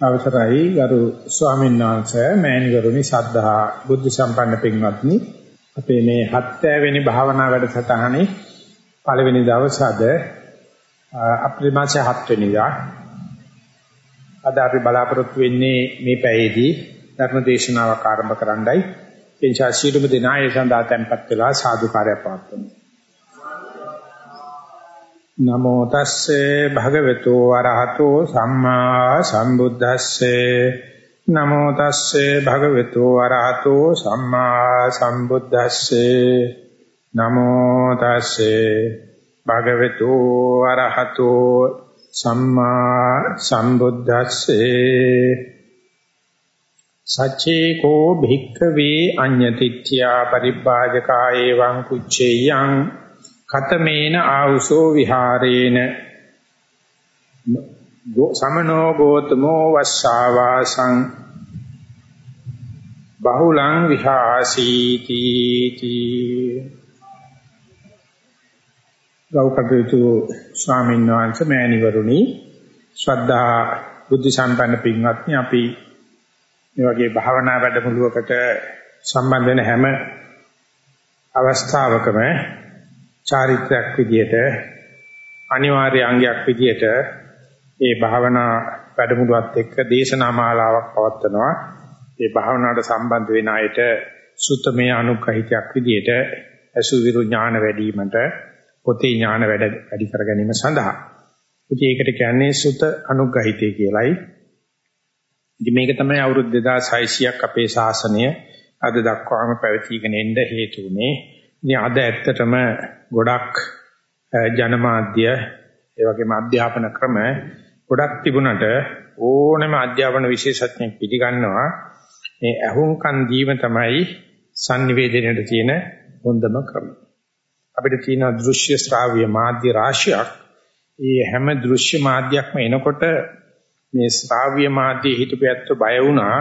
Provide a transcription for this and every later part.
අවසරයි ගරු ස්වාමීන් වහන්සේ මෑණිවරුනි සද්ධා බුද්ධ සම්පන්න පින්වත්නි. අපේ මේ 70 වෙනි භාවනා වැඩසටහනේ පළවෙනි දවස අද අප්‍රේල් මාසේ 7 වෙනිදා අද අපි බලාපොරොත්තු වෙන්නේ මේ පැයේදී ධර්ම දේශනාවක් ආරම්භ කරන්නයි. එනිසා ශීලමු දිනා ඒ සඳහා tempත් වෙලා සාදුකාරය පවත්වමු. නමෝ තස්සේ භගවතු වරහතෝ සම්මා සම්බුද්දස්සේ. නමෝ තස්සේ භගවතු වරහතෝ සම්මා සම්බුද්දස්සේ. නමෝ තස්සේ භගවතු වරහතෝ සම්මා සම්බුද්දස්සේ. සච්චේ කෝ භික්ඛවේ අඤ්ඤතිත්‍යා පරිබ්බාජකා එවං කුච්චේයං කතමේන ආවුසෝ විහාරේන. සමනෝ ගෝතමෝ වස්සාවාසං. බහුලං විහාසීති තී. ගෞකටයුතු ස්වාමීන් වහන්සේ මෑණිවරුනි ශ්‍රද්ධා බුද්ධ සම්පන්න පින්වත්නි අපි මේ වගේ භාවනා වැඩමුළුවකට සම්බන්ධ වෙන හැම අවස්ථාවකම චාරිත්‍රාක් විදියට අනිවාර්ය අංගයක් විදියට ඒ භාවනා වැඩමුළුවත් එක්ක දේශනා මාලාවක් පවත්වනවා. ඒ භාවනාවට සම්බන්ධ වෙන අයට සුත්තමේ අනුග්‍රහිතයක් විදියට අසුවිරු ඥාන වැඩිවීමට පොතේ ඥාන වැඩ වැඩි කර ගැනීම සඳහා. ඉතින් ඒකට කියන්නේ සුත අනුග්‍රහිතය කියලයි. ඉතින් මේක තමයි අවුරුදු 2600ක් අපේ ශාසනය අද දක්වාම පැවතීගෙන එන්න හේතු වුනේ. ඉතින් අද ඇත්තටම ගොඩක් ජනමාධ්‍ය ඒ වගේම අධ්‍යාපන ක්‍රම ගොඩක් තිබුණට ඕනෑම අධ්‍යාපන විශේෂඥයෙක් පිළිගන්නවා. මේ අහුම්කන් දීම තමයි sannivedanයට තියෙන හොඳම ක්‍රම. අපිට තියෙන දෘශ්‍ය ශ්‍රාව්‍ය මාධ්‍ය රාශියක්. ඒ හැම දෘශ්‍ය මාධ්‍යයක්ම එනකොට මේ ශ්‍රාව්‍ය මාධ්‍යයේ හිතපැත්ත බය වුණා.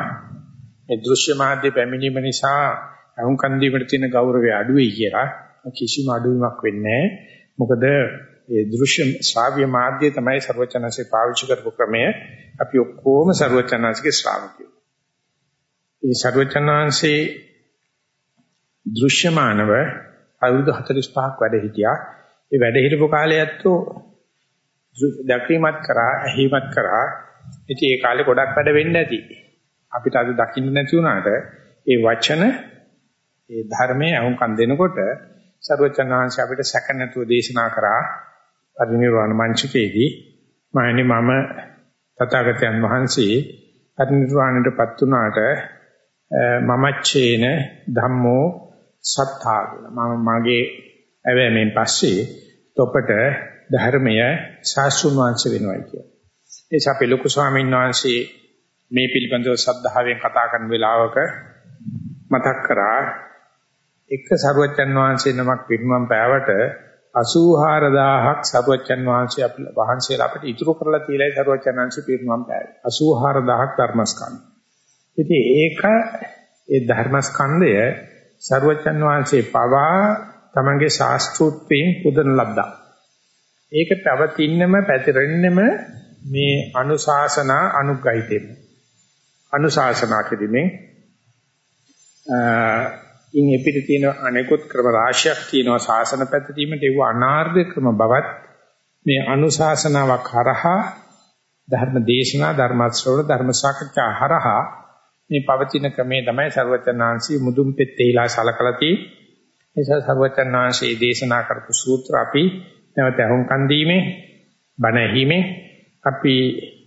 මේ දෘශ්‍ය මාධ්‍ය පැමිණීම නිසා අහුම්කන් දීමට තියෙන ගෞරවය අඩු වෙයි කියලා. කිසිම අඩුවීමක් වෙන්නේ මොකද ඒ දෘශ්‍ය ශ්‍රාව්‍ය මාධ්‍ය තමයි ਸਰවචනසේ පාවිච්චි කරපු ක්‍රමය. අපි ඔක්කොම ਸਰවචනසේගේ ශ්‍රාවකයෝ. ඒ ਸਰවචනංශේ දෘශ්‍යමානව අවුරුදු 45ක් වැඩ හිටියා. ඒ වැඩ හිටපු කාලේ ඇත්තෝ දැකීමත් කරා, ඇහිමත් කරා. ඉතින් ඒ කාලේ ගොඩක් වැඩ වෙන්නේ නැති. අපිට අද දකින්න නැති වුණාට ඒ වචන ඒ ධර්මයේ අහුම්කම් දෙනකොට සර්වචනාංශ අපිට සැක නැතුව දේශනා කරා පරිනිර්වාණ මංචකයේදී මායනේ මම තථාගතයන් වහන්සේ පරිනිර්වාණයටපත් වුණාට මමච්චේන ධම්මෝ සත්තා මම මගේ ඇවෑමෙන් පස්සේ තොපට ධර්මය සාසුන් වංශ වෙනවා කියලා. ඒ සපේ ලොකු ස්වාමීන් වහන්සේ මේ පිළිබඳව සද්ධාවෙන් කතා කරන වෙලාවක මතක් කරා එක සරුවච්චන් වහන්සේ නමක් පිරිනමන් පෑවට 84000ක් සරුවච්චන් වහන්සේ අපිට වහන්සේලා අපිට ඉතුරු කරලා තියලායි සරුවච්චන් වහන්සේ පිරිනමන් පෑවේ 84000ක් ධර්මස්කන්ධ. ඉතින් ඒක ඒ ධර්මස්කන්ධය සරුවච්චන් වහන්සේ පවා තමන්ගේ ශාස්ත්‍රූත්වයෙන් පුදන ලද්දා. ඒක පැවතින්නම පැතිරෙන්නම මේ අනුශාසනා අනුග්‍රහිතෙම. අනුශාසනා කිරීමෙන් ඉන් එපිට තියෙන අනෙකුත් ක්‍රම රාශියක් තියෙනවා ශාසන පැත්තදීමට ඒව අනාර්ධ ක්‍රම බවත් මේ අනුශාසනාවක් හරහා ධර්ම දේශනා ධර්ම ශ්‍රවණ ධර්ම සාකච්ඡා හරහා මේ පවතින ක්‍රමේ තමයි ਸਰවචනාංශී මුදුන් පෙත්තේලා සලකලති නිසා ਸਰවචනාංශී දේශනා කරපු සූත්‍ර අපි නැවත අහුම්කන් දීමේ බණ ඇහිමේ අපි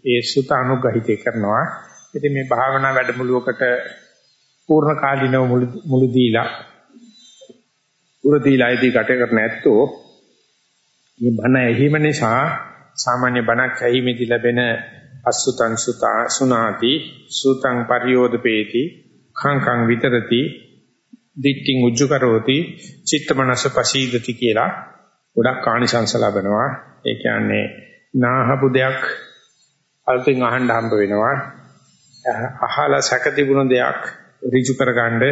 ඒ සුත අනුග්‍රහිතය කරනවා. ඉතින් මේ භාවනා වැඩමුළුවකට පූර්ණ කාලිනව මුළු දීලා උර දීලා ඉදී ගත කරන ඇත්තෝ මේ බණ ඇහිම නිසා සාමාන්‍ය බණක් ඇහිමේදී ලැබෙන අසුතං සුතා සුනාති සුතං පරියෝදපේති khංකං විතරති දිට්ඨින් උජ්ජකරෝති චිත්තමනස පසීදති කියලා ගොඩක් ආනිසංස ලැබෙනවා. ඒ කියන්නේ නාහපු දෙයක් අල්පෙන් අහන්න හම්බ වෙනවා. අහලා සැක තිබුණ දෙයක් ඍජු කරගන්න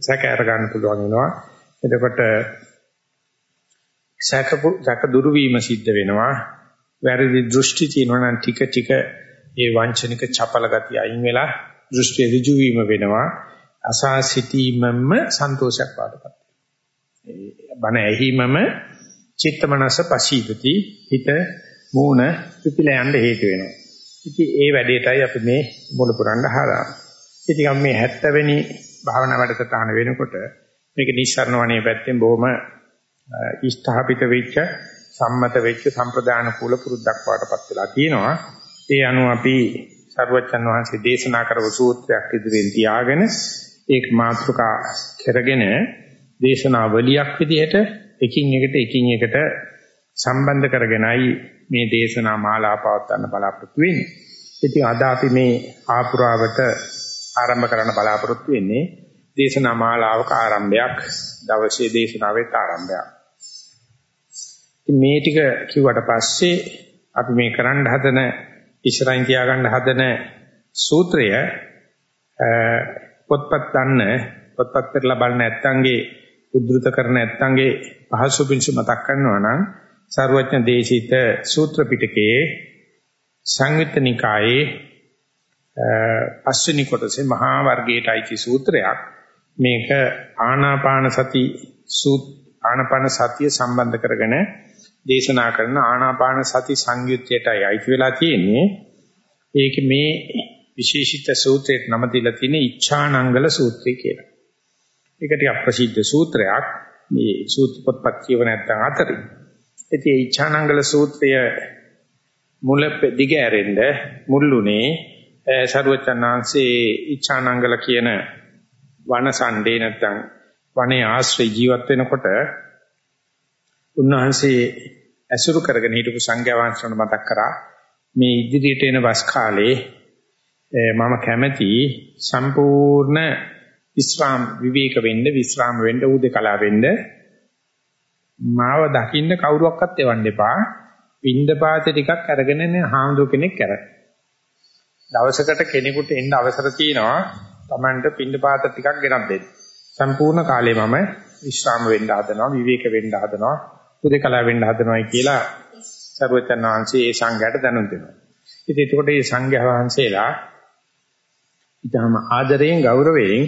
සැක අරගන්න පුළුවන් වෙනවා. එතකොට සැක සැක දුරු වීම සිද්ධ වෙනවා. වැරදි දෘෂ්ටි තියෙනවා නම් ටික ටික ඒ වංචනික චපල ගතිය අයින් වෙලා දෘෂ්ටි ඍජු වීම වෙනවා. අසා සිටීමම සන්තෝෂයක් වාටපත්. බණ ඇහිමම චිත්තමනස පසීදති හිත මූණ පිපිලා යන්න හේතු වෙනවා. ඉතින් ඒ වැඩේටයි අපි මේ මුල පුරන්න හදා. ඉතින් අපි මේ 70 වෙනි භාවනා වැඩසටහන වෙනකොට මේක නිස්සාරණ වණේ පැත්තෙන් බොහොම ඉස්ථාපිත වෙච්ච සම්මත වෙච්ච සම්ප්‍රදාන කුල පුරුද්දක් වාටපත් වෙලා තියෙනවා. ඒ අනුව අපි සර්වචන් වහන්සේ දේශනා කරපු සූත්‍රයක් ඉදිරියෙන් තියාගෙන ඒක මාතෘකා කරගෙන දේශනාවලියක් විදිහට එකින් එකට එකින් එකට සම්බන්ධ කරගෙනයි මේ දේශනා මාලාව පවත්වන්න බලාපොරොත්තු වෙන්නේ. ඉතින් අද අපි මේ ආපුරාවට ආරම්භ කරන්න බලාපොරොත්තු වෙන්නේ දේශනා මාලාවක ආරම්භයක් දවසේ දේශනාවේ ආරම්භයක්. මේ ටික කිව්වට පස්සේ අපි මේ කරන්න හදන ඉස්සරහින් තියාගන්න හදන සූත්‍රය පොත්පත් ගන්න පොත්පත් කරලා බලන නැත්තන්ගේ උද්දෘත කරන නැත්තන්ගේ පහසු පිංස මතක් කරනවා නම් සර්වඥ දේශිත සූත්‍ර පිටකයේ සංයුත්ත නිකායේ පස්වෙනි කොටසේ මහා වර්ගයට අයිති සූත්‍රයක් මේක ආනාපාන සති සූත් ආනාපාන සතිය සම්බන්ධ කරගෙන දේශනා කරන ආනාපාන සති සංයුත්තයටයි අයිති වෙලා තියෙන්නේ ඒක මේ විශේෂිත සූත්‍රයට නම දීලා තියෙන්නේ ඉච්ඡානංගල සූත්‍රය කියලා. ඒක ටිකක් ප්‍රසිද්ධ සූත්‍රයක්. මේ සූත්‍ර පොත්පත් කියව නැත්නම් අතරින්. ඉතින් ඉච්ඡානංගල සූත්‍රය මුල දිග ඇරෙන්න මුල්ුණේ සරුවචනාංශේ ඉච්ඡානංගල කියන වනසණ්ඩේ නැත්නම් වනේ ආශ්‍රය ජීවත් වෙනකොට උන්වහන්සේ ඇසුරු කරගෙන හිටපු සංඝයා වහන්සේට මතක් කරා මේ ඉදිරියට එන වස් කාලේ මම කැමැති සම්පූර්ණ විස්රාම විවේක වෙන්න විස්රාම වෙන්න උදේකලා වෙන්න. මාව දකින්න කවුරුවක්වත් එවන්න එපා. පින්ඳ පාතේ ටිකක් අරගෙන නේ හාමුදුර කෙනෙක් කර දවසකට කෙනෙකුට එන්න අවසර තියෙනවා Tamanට පින්ඳ පාත ටිකක් ගෙනත් දෙන්න සම්පූර්ණ කාලේ මම විස්රාම වෙන්න හදනවා විවේක වෙන්න හදනවා උදේකලා වෙන්න හදනවායි කියලා සර්වචන් වහන්සේ ඒ සංඝයාට දැනුම් දෙනවා. ඉතින් එතකොට මේ සංඝයා වහන්සේලා ඊටම ආදරයෙන් ගෞරවයෙන්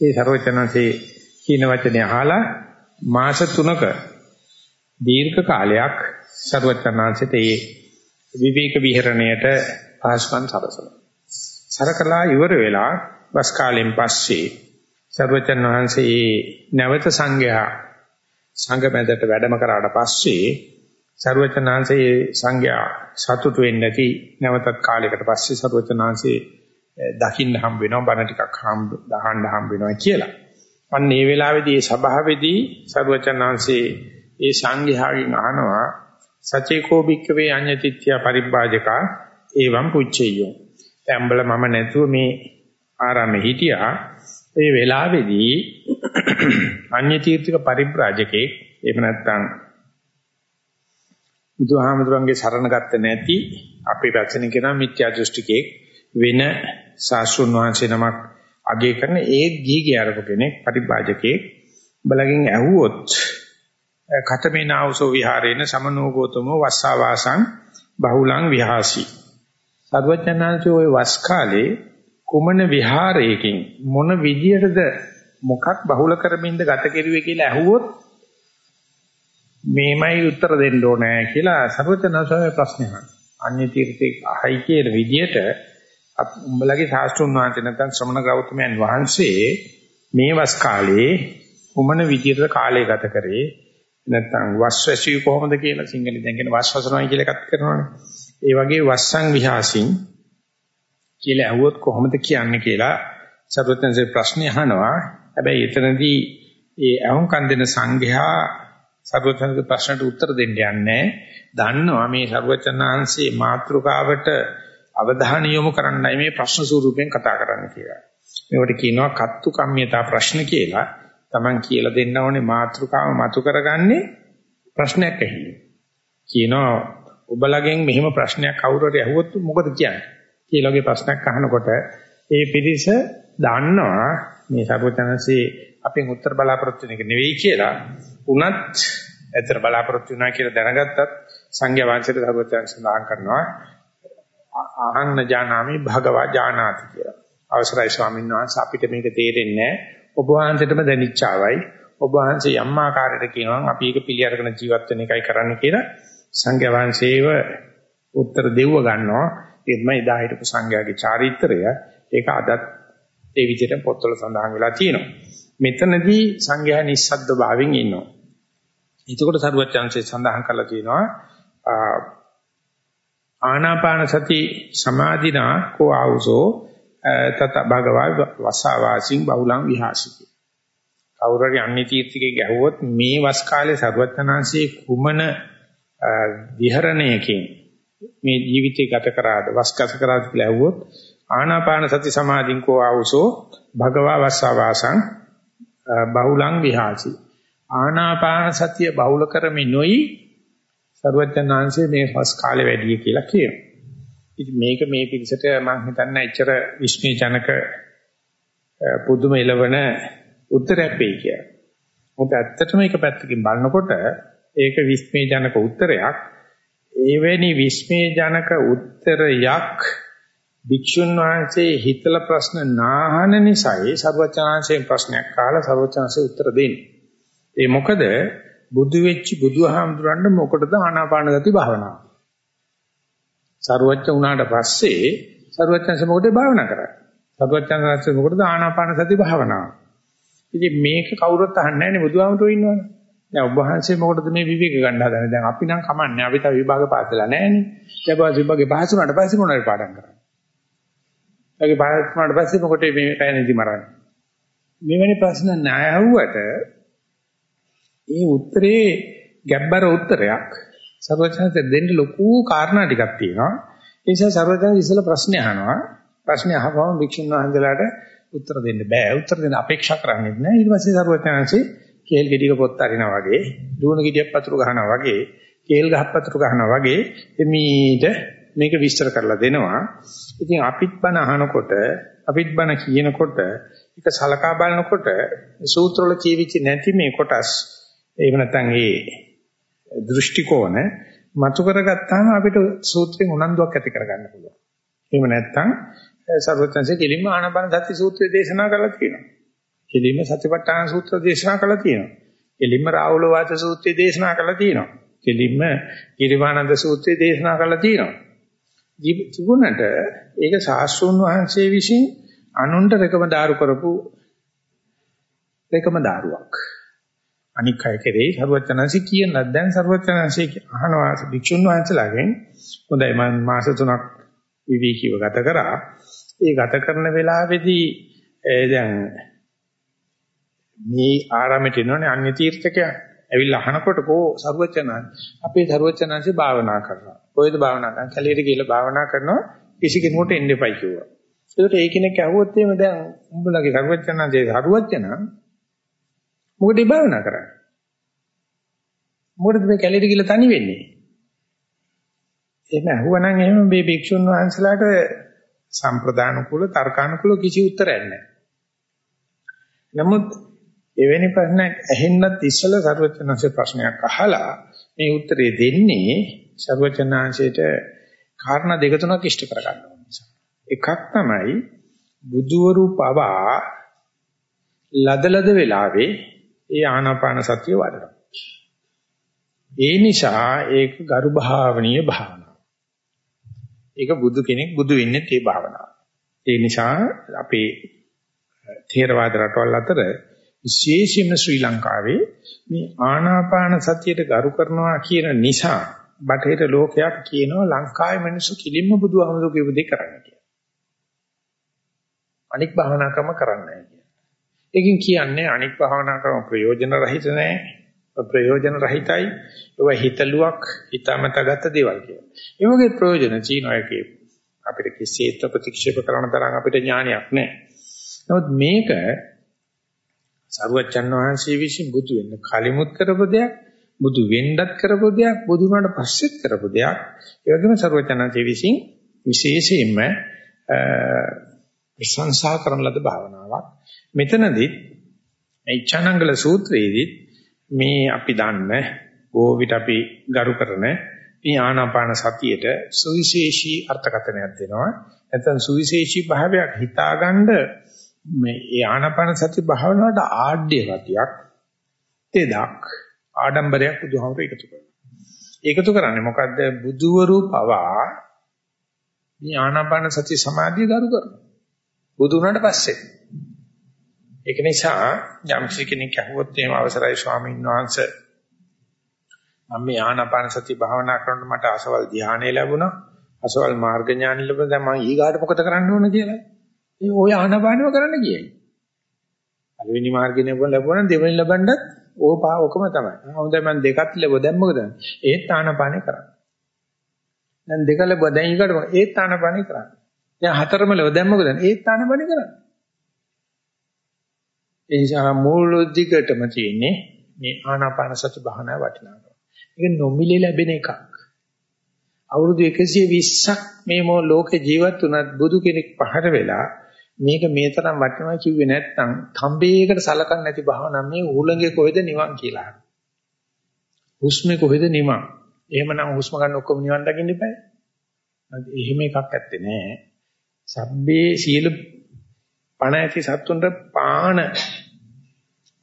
ඒ සර්වචන් වහන්සේ කියන වචනේ අහලා මාස 3ක දීර්ඝ කාලයක් සර්වචන් වහන්සේට ඒ විවේක විහරණයට පාස්කම් සරසනවා. සරකලා ඉවර වෙලා වස් කාලෙන් පස්සේ සර්වචන් වහන්සේ නැවත සංඝයා සංඝ මැදට වැඩම කරාට පස්සේ සර්වචනාංශයේ සංඝයා සතුටු වෙන්නේ නැති නැවතත් කාලයකට පස්සේ සර්වචනාංශයේ දකින්න හම් වෙනවා බණ ටිකක් හම් දහන්න හම් වෙනවා කියලා. අන්න ඒ වෙලාවේදී මේ සභාවේදී සර්වචනාංශයේ ඒ සංඝයාගෙන් අහනවා සචේකෝ භික්කවේ අඤ්ඤතිත්‍ය පරිබ්බාජකා එවං පුච්චෙය්‍යෝ. ඇම්බල මම නැතුව මේ ආරාමේ හිටියා. ඒ වෙලාවේදී අඤ්ඤ තීර්ථක පරිබ්‍රාජකේ එහෙම නැත්නම් බුදුහාමුදුරන්ගේ සරණ ගත්ත නැති අපේ වචන කියන මිත්‍යා දෘෂ්ටිකේ වෙන සාස්ෘණ වහන්සේ නමක් අගය කරන ඒ ගීගේ අරපු කෙනෙක් පරිබ්‍රාජකේ බලකින් ඇහුවොත් කතමේ නාවසෝ විහාරේන සමනෝගෝතමෝ වස්සාවාසං බහුලං විහාසි සර්වඥාන්සේ ওই වස් කාලේ කුමන විහාරයකින් මොන විදියටද මොකක් බහුල කරමින්ද ගත කෙරුවේ කියලා ඇහුවොත් මේමයි උත්තර දෙන්න ඕනේ කියලා සර්වඥාසෝමේ ප්‍රශ්නය අහනවා. අන්‍ය තීර්ථේ අහයි කියන විදියට උඹලගේ ශාස්ත්‍රුන් වහන්සේ නැත්නම් ශ්‍රමණ ගෞතමයන් වහන්සේ මේ වස් කාලේ කුමන විදියටද කාලය ගත කරේ නැත්නම් වස්වැසිය කොහොමද කියලා සිංහලෙන් දැන් කියන වස්වසනයි කියලා එකක් කරනවානේ. ඒ වගේ වස්සං විහාසින් කියලා ඇහුවොත් කොහොමද කියන්නේ කියලා සර්වඥන්සේ ප්‍රශ්නේ අහනවා. හැබැයි එතනදී ඒ අහුම්කන් දෙන සංඝයා සර්වඥන්ගේ ප්‍රශ්නට උත්තර දෙන්න යන්නේ දන්නවා මේ සර්වඥාන්සේ මාත්‍රකාවට අවධානය යොමු කරන්නයි මේ ප්‍රශ්න ස්වරූපයෙන් කතා කරන්න කියලා. මේවට කියනවා කත්තු කම්මිතා ප්‍රශ්න කියලා. Taman කියලා දෙන්න ඕනේ මාත්‍රකාව මතු කරගන්නේ ප්‍රශ්නයක් ඇහිලා. කියනවා ඔබලගෙන් මෙහෙම ප්‍රශ්නයක් කවුරු හරි අහුවොත් මොකද කියන්නේ? කියලා වගේ ප්‍රශ්නයක් අහනකොට ඒ පිරිස දන්නවා මේ සර්වඥාන්සේ අපෙන් උත්තර බලාපොරොත්තු වෙන එක නෙවෙයි කියලා උනත් ඇත්තට බලාපොරොත්තු වෙනවා කියලා දැනගත්තත් සංඝයා වහන්සේට සර්වඥාන් සඳහන් කරනවා අහන්න ජානාමි භගවා ජානාති කියලා. අවසරයි ස්වාමීන් වහන්සේ අපිට මේක තේරෙන්නේ ඔබ වහන්සේටම දැනිච්චාවයි. ඔබ වහන්සේ යම් ආකාරයකට කියනවා අපි ඒක පිළි අරගෙන ජීවත් වෙන එකයි කරන්න කියලා සංඝයා වහන්සේව උත්තර දෙව්ව ගන්නවා. ඒ තමයි එදා හිටපු සංඝයාගේ චාරිත්‍රය. ඒක අදත් ඒ විදිහට පොත්වල සඳහන් වෙලා තියෙනවා. මෙතනදී සංඝයා නිස්සද්ද භාවයෙන් ඉන්නවා. එතකොට සරුවචාන්සේ සඳහන් කරලා තියෙනවා ආනාපාන සති සමාධිනා කෝ ආවුසෝ තත භගවා වසවාසින් බහුලං විහාසිකේ. කවුරුරි අන්නේ තීර්ථිකේ ගැහුවොත් මේ වස් කාලේ සරුවචනාංශයේ කුමන විහරණයකින් මේ ජීවිතය ගත කරාද වස්කස කරාද කියලා ඇහුවොත් ආනාපාන සති සමාධින් කෝ ආවුසෝ භගවා වස්සවාසං බහුලං විහාසි ආනාපාන සතිය බහුල කරමින් නොයි සරුවචනාංශයේ මේ වස් කාලේ වැඩි කියලා කියනවා. ඉතින් මේක මේ පිළිසෙට මම හිතන්නේ එච්චර විශ්මයජනක පුදුම එළවන උත්තරයක් වෙයි කියලා. මොකද ඇත්තටම මේක පැත්තකින් බලනකොට ඒක විස්මේජනක උත්තරයක්. එවැනි විස්මේජනක උත්තරයක් භික්ෂුන් වහන්සේ හිතල ප්‍රශ්න නාහන නිසායි සර්වචනාංශයෙන් ප්‍රශ්නයක් අහලා සර්වචනාංශේ උත්තර දෙන්නේ. ඒ මොකද බුදු වෙච්ච බුදුහාමුදුරන්ට මොකටද ආනාපාන ගති භාවනාව? සර්වච උනාට පස්සේ සර්වචනාංශ මොකටද භාවනා කරන්නේ? සර්වචනාංශ මොකටද ආනාපාන සති භාවනාව? ඉතින් මේක කවුරුත් අහන්නේ නැහැ නේ බුදුහාමුදුරුවෝ ඉන්නවනේ. දැන් ඔබ වහන්සේ මොකටද මේ විවේක ගන්න හදන්නේ? දැන් අපි නම් කමන්නේ අපි තා විභාග පාස් වෙලා නැහැනේ. ඊට පස්සේ විභාගේ පාස් වුණාට පස්සේ මොනවද පාඩම් කරන්නේ? ඒකේ පාස් වුණාට පස්සේ මොකටද මේ පැනදි මරන්නේ? මෙවැනි ප්‍රශ්න ණය ඇහුවට ඒ උත්තරේ ගැබ්බර උත්තරයක් සර්වඥාන්ත දෙන්න ලොකු කාරණා ටිකක් තියෙනවා. ඒ නිසා සර්වඥාන්ත ඉස්සෙල්ලා ප්‍රශ්න අහනවා. ප්‍රශ්න අහපුවම වික්ෂුන් වහන්සේලාට උත්තර දෙන්න බෑ. උත්තර දෙන්න අපේක්ෂා කරන්නේ නැහැ. ඊට පස්සේ සර්වඥාන්සේ කේල් ගෙඩියක පොත් අරිනා වගේ, දුවන ගෙඩියක් පතුරු ගහනවා වගේ, කේල් ගහක් පතුරු ගහනවා වගේ එමීට මේක විස්තර කරලා දෙනවා. ඉතින් අපිත් බණ අහනකොට, අපිත් බණ කියනකොට, ඒක සලකා බලනකොට සූත්‍රවල කියවිච්ච නැති මේ කොටස් එහෙම නැත්නම් ඒ දෘෂ්ටි කෝණ මතු කරගත්තාම අපිට සූත්‍රයෙන් උනන්දුවක් ඇති කරගන්න පුළුවන්. එහෙම නැත්නම් සර්වඥන්සේ කෙලින්ම ආනාපාන සති සූත්‍රය දේශනා කරලා තියෙනවා. කෙලින්ම සතිපට්ඨාන සූත්‍ර දේශනා කළා තියෙනවා. කෙලින්ම රාහුල වාද සූත්‍රය දේශනා කළා තියෙනවා. කෙලින්ම කිරිවානන්ද සූත්‍රය දේශනා කළා තියෙනවා. ජීවිතුණට ඒක සාස්ෘණ වහන්සේ විසින් අනුන්ට රකම දාරු කරපු රකම දාරුවක්. අනික් අය කෙරෙහි සර්වචනන්සි කියනක් දැන් සර්වචනන්සි අහනවා භික්ෂුන් වහන්සේලාගෙන් හොඳයි මම මාස 3ක් විවේකීව ගත කරා. ඒ ගත කරන වෙලාවේදී දැන් මේ ආරාමයට එනෝනේ අන්‍ය තීර්ථකයන්. ඇවිල්ලා අහනකොට කෝ සරුවචනන් අපේ සරුවචනන්සේ භාවනා කරනවා. කොහෙද භාවනා කරන්නේ? කැලේට ගිහලා භාවනා කරනවා කිසි කෙනෙකුට එන්න එපයි කිව්වා. ඒකට ඒ කෙනෙක් ඇහුවොත් එහෙම දැන් උඹලගේ සරුවචනන්සේ සරුවචන මොකටද භාවනා කරන්නේ? මොකටද මේ කැලේට ගිහලා තනි වෙන්නේ? එහෙම අහුවනම් එහෙම මේ භික්ෂුන් වහන්සේලාට සම්ප්‍රදාන කුල තර්කානුකූල කිසි උත්තරයක් නැහැ. නමුත් එවැනි ප්‍රශ්නයක් ඇහෙන්නත් ඉස්සෙල්ලා සර්වචනංශේ ප්‍රශ්නයක් අහලා මේ උත්තරේ දෙන්නේ සර්වචනංශයට කාරණා දෙක තුනක් ඉෂ්ට කරගන්න නිසා. එකක් තමයි බුදුවරු පවා ලදලද වෙලාවේ ඒ ආනාපාන සතිය වඩනවා. ඒ නිසා ඒක ගරු භාවනීය භාවනාව. ඒක බුදු කෙනෙක් බුදු වෙන්නේ ඒ භාවනාව. ඒ නිසා අපේ ථේරවාද රටවල් අතර විශේෂයෙන්ම ශ්‍රී ලංකාවේ මේ ආනාපාන සතියට ගරු කරනවා කියන නිසා බටහිර ලෝකයක් කියනවා ලංකාවේ මිනිස්සු කිලින්ම බුදුහමදු කියපු දේ කරන්නේ කියලා. අනික් භාවනා ක්‍රම කරන්නේ නැහැ කියලා. ඒකෙන් කියන්නේ අනික් භාවනා ක්‍රම ප්‍රයෝජන රහිත නැහැ. ප්‍රයෝජන රහිතයි. ඒවා හිතලුවක් හිතාමතාගත්ත දේවල් කියලා. ඒ වගේ ප්‍රයෝජන චීනෝයකේ අපිට කිසිේත් ප්‍රතික්ෂේප කරන තරම් අපිට ඥානයක් නැහැ. නමුත් මේක සරුවච්චන් වහන්සේ විසින් බුදු වෙන්න කලිමුත් කරපු දෙයක්, බුදු වෙන්නත් කරපු දෙයක්, බුදු වුණාට පස්සෙත් කරපු දෙයක්. ඒ වගේම සරුවච්චන්න්සේ විසින් විශේෂයෙන්ම ප්‍රශංසා කරන ලද භාවනාවක්. මෙතනදී මේ චනංගල සූත්‍රයේදී මේ අපි දන්න ඕවිත අපි ගරු කරන මේ ආනාපාන සතියට සුවිශේෂී අර්ථකථනයක් දෙනවා. නැත්නම් සුවිශේෂී භාවයක් හිතාගන්න මේ ඒ ආනාපාන සති භාවනාවට ආඩ්‍ය ගතියක් තෙදක් ආඩම්බරයක් බුදුහාමර එකතු කරනවා. එකතු කරන්නේ මොකද්ද? බුදුවරු පවා මේ ආනාපාන සති සමාධිය ගරු කරනවා. බුදු වුණාට පස්සේ. ඒක නිසා යම් කෙනෙක් අහුවොත් එහෙම අවසරයි ස්වාමීන් වහන්සේ මම මේ ආනාපාන සති භාවනා කරනකොට මට අසවල් ධානය ලැබුණා. අසවල් මාර්ග ඥාන ලැබුණා. දැන් මම ඊගාට මොකද කරන්න ඕන කියලා. ඒ ඔය ආනාපානව කරන්න කියයි. පළවෙනි මාර්ගය ලැබුණා නම් දෙවෙනි ලබන්නත් ඕපා ඔකම තමයි. හොඳයි මම දෙකත් ලැබුවා. දැන් මොකද? ඒත් ආනාපානේ කරන්නේ. දැන් දෙක ලැබුවා. දැන් ඊගාට ඒත් ආනාපානේ කරන්නේ. දැන් හතරම ලැබුවා. දැන් මොකද? ඒත් ආනාපානේ කරන්නේ. ඒ නිසා මූල දිගටම තියෙන්නේ මේ ආනාපාන සති භාවනා වටිනාකම. ඒක නොමිලේ ලැබෙන එකක්. අවුරුදු 120ක් මේ මො ලෝකේ ජීවත් වුණත් බුදු කෙනෙක් පහර වෙලා මේක මේ තරම් වටිනවා කිව්වේ නැත්නම් තඹේකට සලකන්නේ නැති භාවනා මේ උලංගේ කොහෙද නිවන් කියලා. හුස්මේ කොහෙද නිවන්? එහෙමනම් හුස්ම ගන්න ඔක්කොම නිවන් දකින්න ඉබෑ. එහෙම එකක් ඇත්තේ නෑ. සබ්බේ සීල පණ ඇති සත්තුන්ට පාන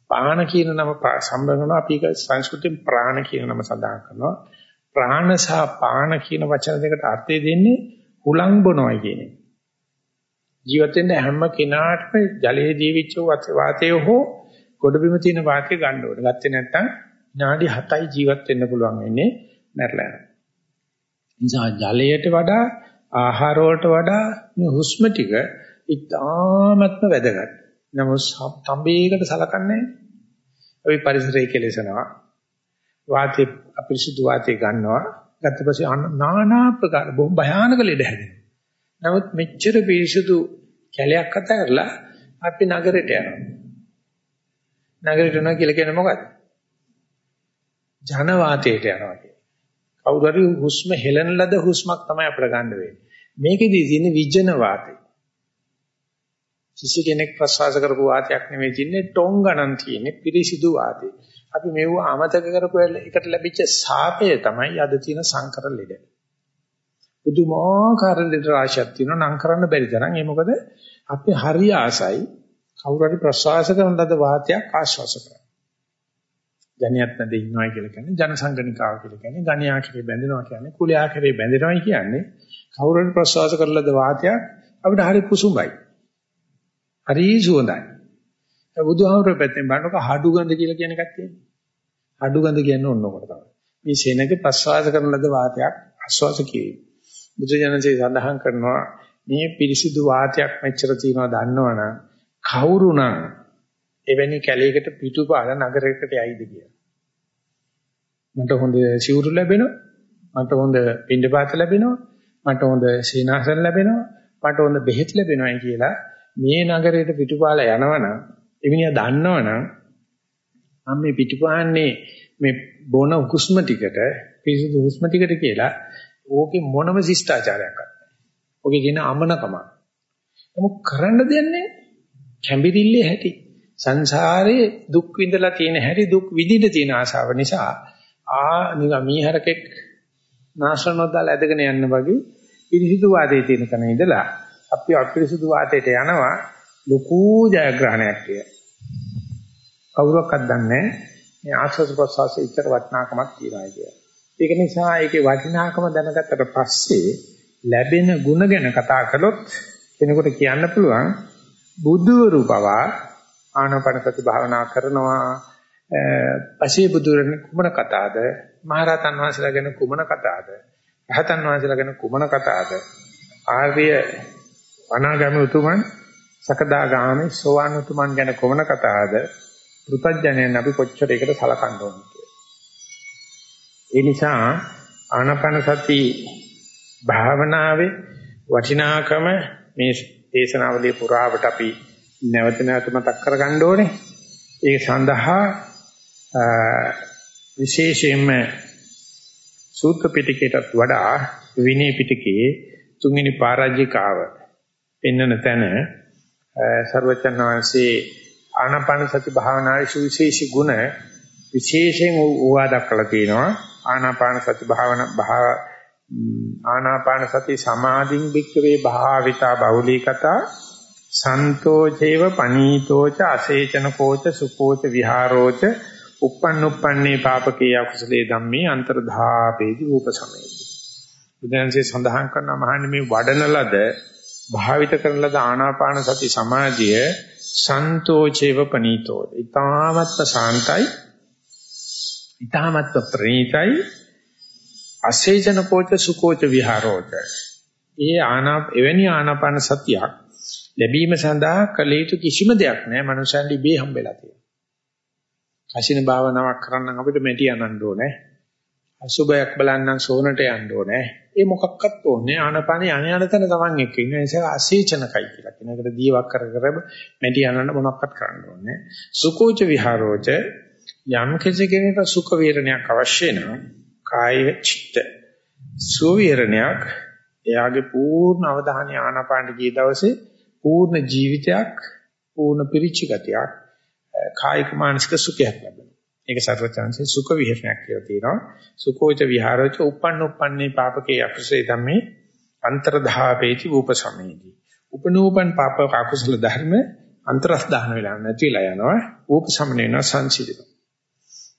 පාන කියන නම සම්බන්ධනවා අපි ඒක සංස්කෘතියෙන් ප්‍රාණ කියන නම සඳහන් කරනවා. ප්‍රාණ සහ පාන කියන වචන දෙකට අර්ථය දෙන්නේ හුලං බොනොයි කියන එක. ජීවත් වෙන්න හැම කෙනාටම ජලයේ දීවිච්ච වාතය හෝ ගොඩබිම තියෙන වාතය ගන්න ඕනේ. ගත්තේ නැත්නම් විනාඩි 7යි ජීවත් වෙන්න පුළුවන් වෙන්නේ මැරලා යනවා. නිසා ජලයට වඩා ආහාර වලට වඩා මේ හුස්ම ටික ඉතාමත්ම වැදගත්. නමුත් තඹේකට සලකන්නේ අපි පරිසරය කෙලෙසනවා. වාතය අපිරිසුදු වාතය ගන්නවා. ගත්ත පස්සේ নানা ප්‍රකාර බොහොම භයානක ලෙඩ හැදෙනවා. නමුත් මෙච්චර පිරිසුදු කැලයක් අතරලා අපි නගරයට යනවා. නගරයට යනවා කියලා කියන්නේ මොකද්ද? ජන වාතයට යනවා කියන්නේ. කවුරු හරි හුස්ම හෙලන ලද හුස්මක් තමයි අපිට ගන්න වෙන්නේ. මේකෙදී තියෙන විජන වාතය. කිසි කෙනෙක් ප්‍රසවාස කරපු වාතයක් නෙමෙයි තින්නේ ටොං ගණන් තියෙන්නේ පිරිසිදු වාතය. අපි මෙව අමතක කරපු එකට ලැබිච්ච සාපය තමයි අද තියෙන සංකර ලෙඩ. පුදුමාකාර ලෙඩ රාශියක් තියෙනවා නම් කරන්න බැරි තරම්. ඒ මොකද අපි හරි ආසයි කවුරු හරි ප්‍රසවාස කරන ලද වාතයක් ආශ්වාස කරනවා. ජනියත් නැද ඉන්නවා කියලා කියන්නේ ජනසංගණිකාව කියලා කියන්නේ ගණ්‍යා කෙරේ බැඳෙනවා කියන්නේ කුලයා කෙරේ බැඳෙනවා කියන්නේ කවුරු හරි ප්‍රසවාස කරන ලද වාතයක් අපිට හරි කුසුඹයි. හරි සුවඳයි. ඒ බුදුහාමුදුරුවෝ පැත්තෙන් බලනකොට හඩු ගඳ කියලා කියන එකක් තියෙනවා. හඩු ගඳ කියන්නේ ඔන්න ඔකට තමයි. මේ සෙනඟ ප්‍රසවාස කරන ලද වාතයක් ආශ්වාස කියේ. බුදුජනසේ සඳහන් කරනවා මේ පිරිසිදු වාතයක් මෙච්චර තියෙනවා දන්නවනම් කවුරුනම් එවැනි කැලයකට පිටුපාල නගරයකට යයිද කියලා. මට හොඳ සිවුරු ලැබෙනවා. මට හොඳ පින්ඩපාත ලැබෙනවා. මට හොඳ සීනාසන ලැබෙනවා. මට හොඳ බෙහෙත් ලැබෙනවා කියලා මේ නගරයට පිටුපාල යනවනම් එවිනියා දන්නවනම් මම මේ පිටුපාන්නේ මේ බොන හුස්ම ටිකට පිරිසුදු හුස්ම ටිකට කියලා ඕකේ මොනම ශිෂ්ටාචාරයක් නැහැ. ඔගේ කියන අමනකම. නමුත් කරන්න දෙන්නේ කැඹිරිල්ලේ හැටි. සංසාරේ දුක් විඳලා තියෙන හැටි දුක් විඳින්න තියෙන ආශාව නිසා ආ නිකන් මීහරකෙක් නාශනොද්දාල ඇදගෙන යන්න වගේ පිරිසිදු වාදයේ තියෙන තැන ඉඳලා අපි අපිරිසුදු වාතයට යනවා ලොකු ජයග්‍රහණයක් කිය. කවුරක්වත් දන්නේ මේ ආස්වාද ප්‍රසවාසයේ ඉතර වටිනාකමක් තියනවා කිය. ඒක නිසා ඒකේ වටිනාකම දැනගත්තට පස්සේ ලැබෙන ಗುಣ ගැන කතා කළොත් කෙනෙකුට කියන්න පුළුවන් බුදුරු පවා ආනාපානසති භාවනා කරනවා. පසේ බුදුරන් කුමන කතාවද මහරහතන් වහන්සේලා ගැන කුමන කතාවද රහතන් වහන්සේලා ගැන කුමන කතාවද ආර්ය අනාගාමී උතුමන් සකදාගාමී සෝවාන් උතුමන් ගැන කොමන කතාවද පෘථජ්ජනයන් අපි කොච්චර ඒකට සලකන්න ඕනද ඒ නිසා ආනාපාන සති භාවනාවේ වටිනාකම මේ දේශනාවලිය පුරාවට අපි නැවත නැවත මතක් කරගන්න ඕනේ. ඒ සඳහා විශේෂයෙන්ම සූත්‍ර පිටකයටත් වඩා විනය පිටකයේ තුන්වෙනි පරාජිකාව පෙන්වන තැන සර්වචන් වහන්සේ ආනාපාන සති භාවනාවේ සුවිශේෂී ගුණ විශේෂයෙන් ඕවා දක්වලා තියෙනවා. ආනාපාන සති භාවන භාව ආනාපාන සති සමාධින් භික්කවේ භාවිතා බහුලීකතා සන්තෝචේව පනීතෝච අසේචන කෝච සුකෝච විහාරෝච uppannuppanne papake akusale dhamme antardhaapeති රූපසමේති බුදුන්සේ සඳහන් කරන මහන්නේ මේ වඩන ලද භාවිත කරන ලද ආනාපාන සති සමාධිය සන්තෝචේව පනීතෝ ඊ타මත්ම සාන්තයි. ඊ타මත්ම ප්‍රණීතයි අසේජන කෝච සුකෝච විහාරෝච ඒ ආනා එවැනි ආනාපාන සතියක් ලැබීම සඳහා කළ යුතු කිසිම දෙයක් නැහැ මනුෂයන් ඉබේ හම්බෙලා තියෙනවා. කසින භාවනාවක් කරන්න අපිට මෙටි අනන්න ඕනේ. අසුබයක් බලන්නම් සෝනට යන්න ඕනේ. ඒ මොකක්වත් ඕනේ ආනපාන යණ යන තැන තමන් එක්ක ඉන්න නිසා අසීචනකයි කියලා කියන එකට දීවක් කර කර මෙටි අනන්න මොනක්වත් කරන්න ඕනේ. සුකෝච විහාරෝච යම් කෙනෙකුට සුඛ වේරණයක් අවශ්‍ය නම් කාය චිත්ත සුවීරණයක් එයාගේ පූර්ණ අවධානය ආනාපානට ගිය දවසේ පූර්ණ ජීවිතයක් පූර්ණ පිරිච්ච ගතියක් කායික මානසික සුඛයක් ලැබෙනවා. ඒක සර්වචන්සේ සුඛ විහරණයක් කියලා තියෙනවා. සුඛෝච විහාරෝච uppන්න uppන්නේ පාපකේ අකුසලේ ධම්මේ අන්තරධාපේති උපසමේති. උපනෝපන් පාප අකුසල ධර්ම අන්තරස් දාන වෙලා නැතිලා යනවා. උපසමනේන සංසිඳනවා.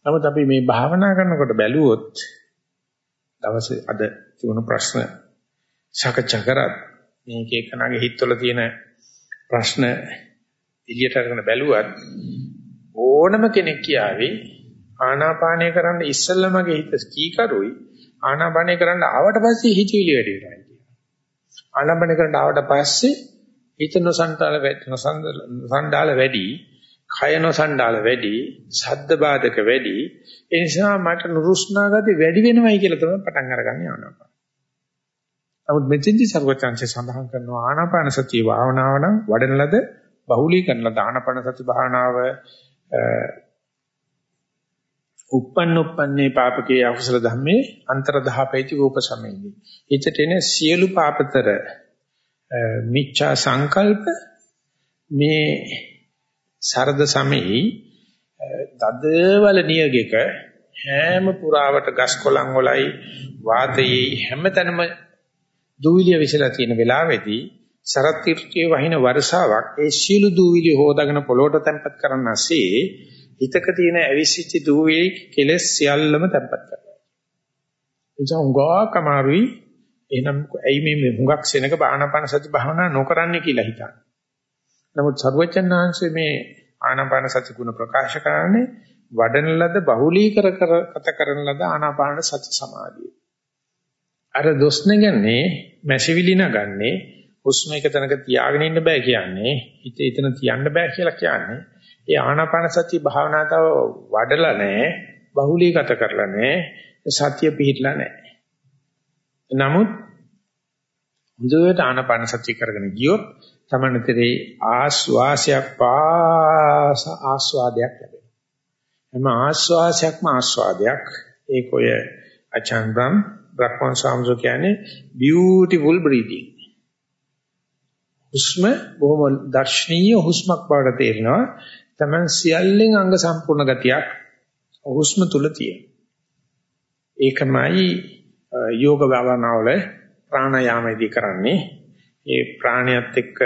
නමුත් අපි මේ භාවනා කරනකොට බැලුවොත් දවසේ අද තිබුණු ප්‍රශ්න සාකච්ඡා කරත් මේක එකනාගේ හිතවල තියෙන ප්‍රශ්න එළියට අරගෙන බැලුවත් ඕනම කෙනෙක් කියාවි ආනාපානය කරන්න ඉස්සෙල්ලා මගේ හිත කීකරුයි ආනාපානය කරන්න ආවට පස්සේ හිතවිලි වැඩි වෙනවා කියනවා. ආනාපානය කරන්න ආවට පස්සේ හිත නොසන්ඩාල වැඩි නොසන්ඩාල වැඩි කය නොසන්ඩාල වැඩි ශබ්ද බාධක වැඩි ඒ නිසා මට නුරුස්නා ගති වැඩි වෙනවයි කියලා තමයි පටන් අරගන්නේ ආනාපාන. නමුත් මෙතෙන්දි සර්වචන්සේ සඳහන් කරනවා ආනාපාන සතිය භාවනාව නම් වඩන ලද බහුලීකරන ලද ආනාපාන සති භාවනාව uppන්න uppන්නේ පාපකේ අකුසල ධම්මේ අන්තරදහපේති රූපසමෙහි. හිතට එන සියලු පාපතර මිච්ඡා සංකල්ප මේ සරද සමෙහි තදවල නියගයක හැම පුරාවට ගස් කොළන් වලයි වාතයේ හැමතැනම දූවිලිය විසලා තියෙන වෙලාවේදී සරත් ඍතුයේ වහින වර්ෂාවක් ඒ සීළු දූවිලි හොදාගෙන පොළොවට තැම්පත් කරන්නසේ හිතක තියෙන ඇවිසිච්ච දූවිලි කෙලස් සියල්ලම තැම්පත් කරනවා. එනිසා උංගාවක් අමාරුයි එහෙනම් ඇයි මේ හුඟක් සෙනක බාහනපන සති භාවනා නොකරන්නේ කියලා හිතන්නේ. නමුත් සර්වචන්නාංශයේ මේ ආනාපාන සති ගුණ ප්‍රකාශ කරන්නේ වඩන ලද බහුලීකර කර කත කරන ලද ආනාපාන සති සමාධිය. අර දොස් නැගන්නේ මැසිවිලි නගන්නේ හුස්ම එක තැනක තියාගෙන ඉන්න බෑ කියන්නේ හිත එතන තියන්න බෑ කියලා කියන්නේ ඒ ආනාපාන සති භාවනාව තව වඩලා නැහැ බහුලීගත කරලා නැහැ සතිය පිහිටලා නැහැ නමුත් හොඳට ආනාපාන සතිය කරගෙන ගියොත් තමනතරේ ආස්වාසයක් පාස ආස්වාදයක් ලැබෙනවා එම ආස්වාසයක්ම ආස්වාදයක් ඒක ඔය අචාන් බ්‍රහ්මන් සාමසෝ කියන්නේ beautiful breathing. හුස්ම බොහොම දර්ශනීය හුස්මක් බවට තේරෙනවා. Taman සියල්ලෙන් අංග සම්පූර්ණ ගතියක් හුස්ම තුල තියෙන. ඒකමයි යෝග භාවනාවල ප්‍රාණයාමයේදී කරන්නේ. ඒ ප්‍රාණයත් එක්ක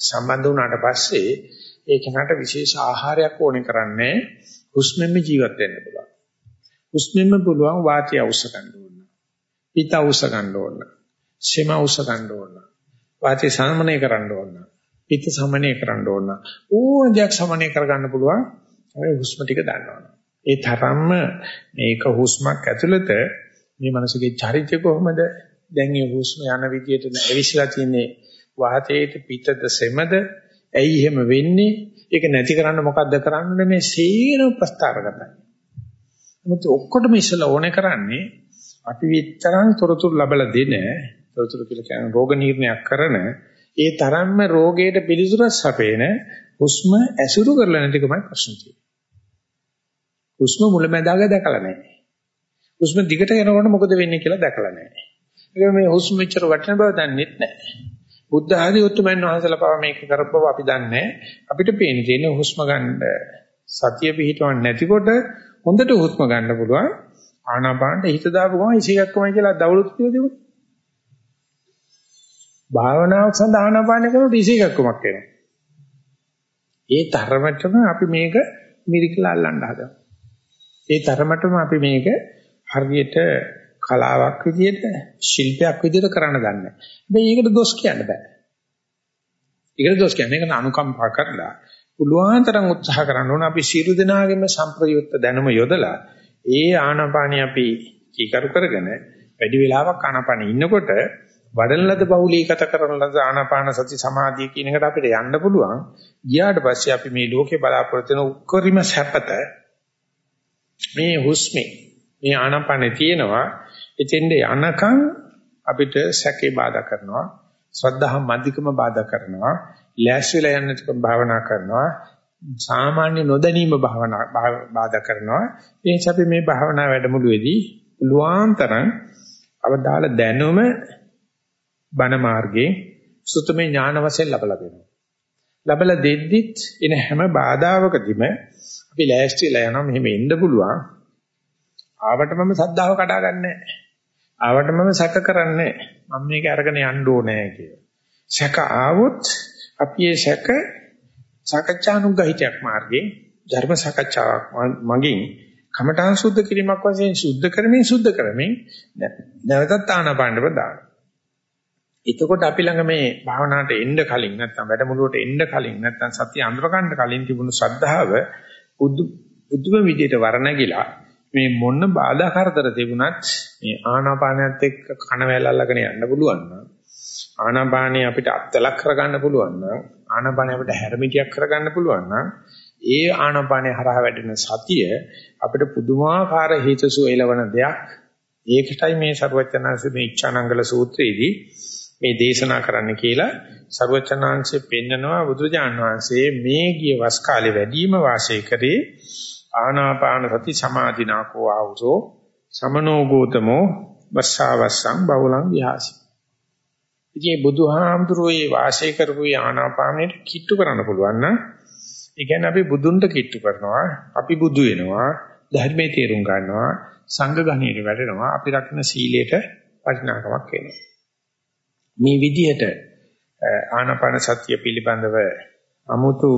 සම්බන්ධ වුණාට පස්සේ ඒ කෙනාට විශේෂ ආහාරයක් ඕනේ කරන්නේ හුස්මෙන්ම ජීවත් වෙන්න පුළුවන්. හුස්මෙන්ම පුළුවන් වාතය අවශ්‍ය ගන්න පිට අවශ්‍ය ගන්න ඕන. සෙම අවශ්‍ය ගන්න ඕන. වාචි සමනය කරන්න ඕන. පිට සමනය කරන්න ඕන. ඕන දෙයක් සමනය කරගන්න පුළුවන්. ඔය හුස්ම ටික දන්නවනේ. ඒ තරම්ම මේක හුස්මක් ඇතුළත මේ මනසගේ චරිතය කොහොමද? දැන් මේ හුස්ම යන විදියට ඇවිස්සලා තියෙන්නේ වාතයේට පිටද සෙමද? ඇයි එහෙම වෙන්නේ? ඒක නැති කරන්න මොකද්ද කරන්නේ මේ සීන ප්‍රස්තාරගතයි. මොකද ඔක්කොටම ඉස්සලා ඕනේ කරන්නේ අපි විතරක් තොරතුරු ලබලා දෙන තොරතුරු කියලා කියන්නේ රෝග නිర్ణයක් කරන ඒ තරම්ම රෝගයට පිළිතුරක් සපේන හුස්ම ඇසුරු කරලා නැතිකමයි ප්‍රශ්න තියෙන්නේ. හුස්ම මුලැමැදාග දැකලා නැහැ. හුස්ම දිගට යනකොට මොකද වෙන්නේ කියලා දැකලා නැහැ. ඒක මේ හුස්ම මෙච්චර වටින බව දන්නෙත් නැහැ. බුද්ධ ආදී උතුම්යන් වහන්සේලා පව මේක කරපුව අපි දන්නේ අපිට පේන්නේ තියෙන හුස්ම ගන්න සතිය පිහිටවන්නේ නැතිකොට හොඳට හුස්ම ගන්න පුළුවන්. ආනාපානට හිත දාපු ගමන් ඉසිකක්කමයි කියලා දවලුත් කියලා දෙමු. භාවනාවක් සඳහා ආනාපාන කරනකොට ඉසිකක්කමක් වෙනවා. ඒ තරමටම අපි මේක මිරිකලා අල්ලන්න හදනවා. ඒ තරමටම අපි මේක හරියට කලාවක් විදියට ශිල්පයක් විදියට කරන්න දන්නේ. හැබැයි ඒකට දොස් කියන්න බෑ. ඒකට දොස් කියන්නේ ඒක අනුකම්පා කරලා පුළුවන් තරම් උත්සාහ කරන්න ඕන අපි සියලු දෙනාගේම සම්ප්‍රයුක්ත දැනුම යොදලා ඒ ආනාපානිය අපි කීකරු කරගෙන වැඩි වෙලාවක් ආනාපානෙ ඉන්නකොට වඩන ලද බහුලීගත කරන ලද ආනාපාන සති සමාධිය කියන එකට අපිට යන්න පුළුවන්. ගියාට පස්සේ අපි මේ ලෝකේ බලාපොරොත්තු වෙන උක්කරිම සැපත මේ හුස්මේ මේ ආනාපානේ තියෙනවා. එතෙන්ද යනකම් අපිට සැකේ බාධා කරනවා. ශ්‍රද්ධාව මධිකම බාධා කරනවා. ලෑස්තිලා යන්නකම් භාවනා කරනවා. සාමාන්‍ය නොදැනීම භාවනා බාධා කරනවා. ඒ නිසා අපි මේ භාවනා වැඩමුළුවේදී පුළුවන්තරම් අවදාළ දැනුම බණ මාර්ගයේ සුතමේ ඥාන වශයෙන් ලබලා දෙනවා. ලබලා දෙද්දිත් එන හැම බාධාවකදීම අපි ලෑස්තිලා යනවා මෙහෙම එන්න පුළුවන්. ආවට මම සද්ධාව කඩා ගන්නෑ. ආවට මම සැක කරන්නේ මම මේක අරගෙන යන්න ඕනේ කියලා. සැක ආවොත් අපි ඒ සැක සාකච්ඡානුගහිතයක් මාර්ගයෙන් ධර්ම සාකච්ඡාවක් මගින් කමඨාන් සුද්ධ කිරීමක් වශයෙන් සුද්ධ කරමින් සුද්ධ කරමින් නැවතත් ආනාපානෙම දාන. එතකොට අපි ළඟ මේ භාවනාවට එන්න කලින් නැත්නම් වැඩමුළුවට එන්න කලින් නැත්නම් සතිය අඳුර ගන්න කලින් තිබුණු ශ්‍රද්ධාව බුදු බුදුම විදියට වර්ණගිලා මේ මොන බාධා කරදර තිබුණත් මේ ආනාපානයත් එක්ක කන වැල අල්ලගෙන යන්න පුළුවන් නම් ආනාපානිය අපිට අත්ලක් කරගන්න පුළුවන් නම් ආනාපානිය අපිට හැරමිටියක් කරගන්න පුළුවන් නම් ඒ ආනාපානිය හරහා වැඩෙන සතිය අපිට පුදුමාකාර හේතසු එළවන දෙයක්. ඒකටයි මේ ਸਰවචනාංශයේ මේ ඉච්ඡානංගල සූත්‍රයේදී මේ දේශනා කරන්න කියලා ਸਰවචනාංශයේ පෙන්නනවා බුදුජාණන් වහන්සේ මේ ගිය වස් කාලේ වැඩිම වාසය කරේ ආනාපාන සති සමාධිනාකෝ ආවුසෝ සමනෝ ගෝතමෝ වස්සාවස්සං බවලං විහාසි. ඉතින් බුදුහාමුදුරුවෝ මේ වාසය කරපු ආනාපානෙට කිට්ටු කරන්න පුළුවන් නම් ඒ කියන්නේ අපි බුදුන්ට කිට්ටු කරනවා අපි බුදු වෙනවා ධර්මයේ තේරුම් ගන්නවා සංඝ ගණයට වැටෙනවා අපි රකින්න සීලයට වටිනාකමක් එනවා. මේ විදිහට ආනාපාන සතිය පිළිබඳව අමුතු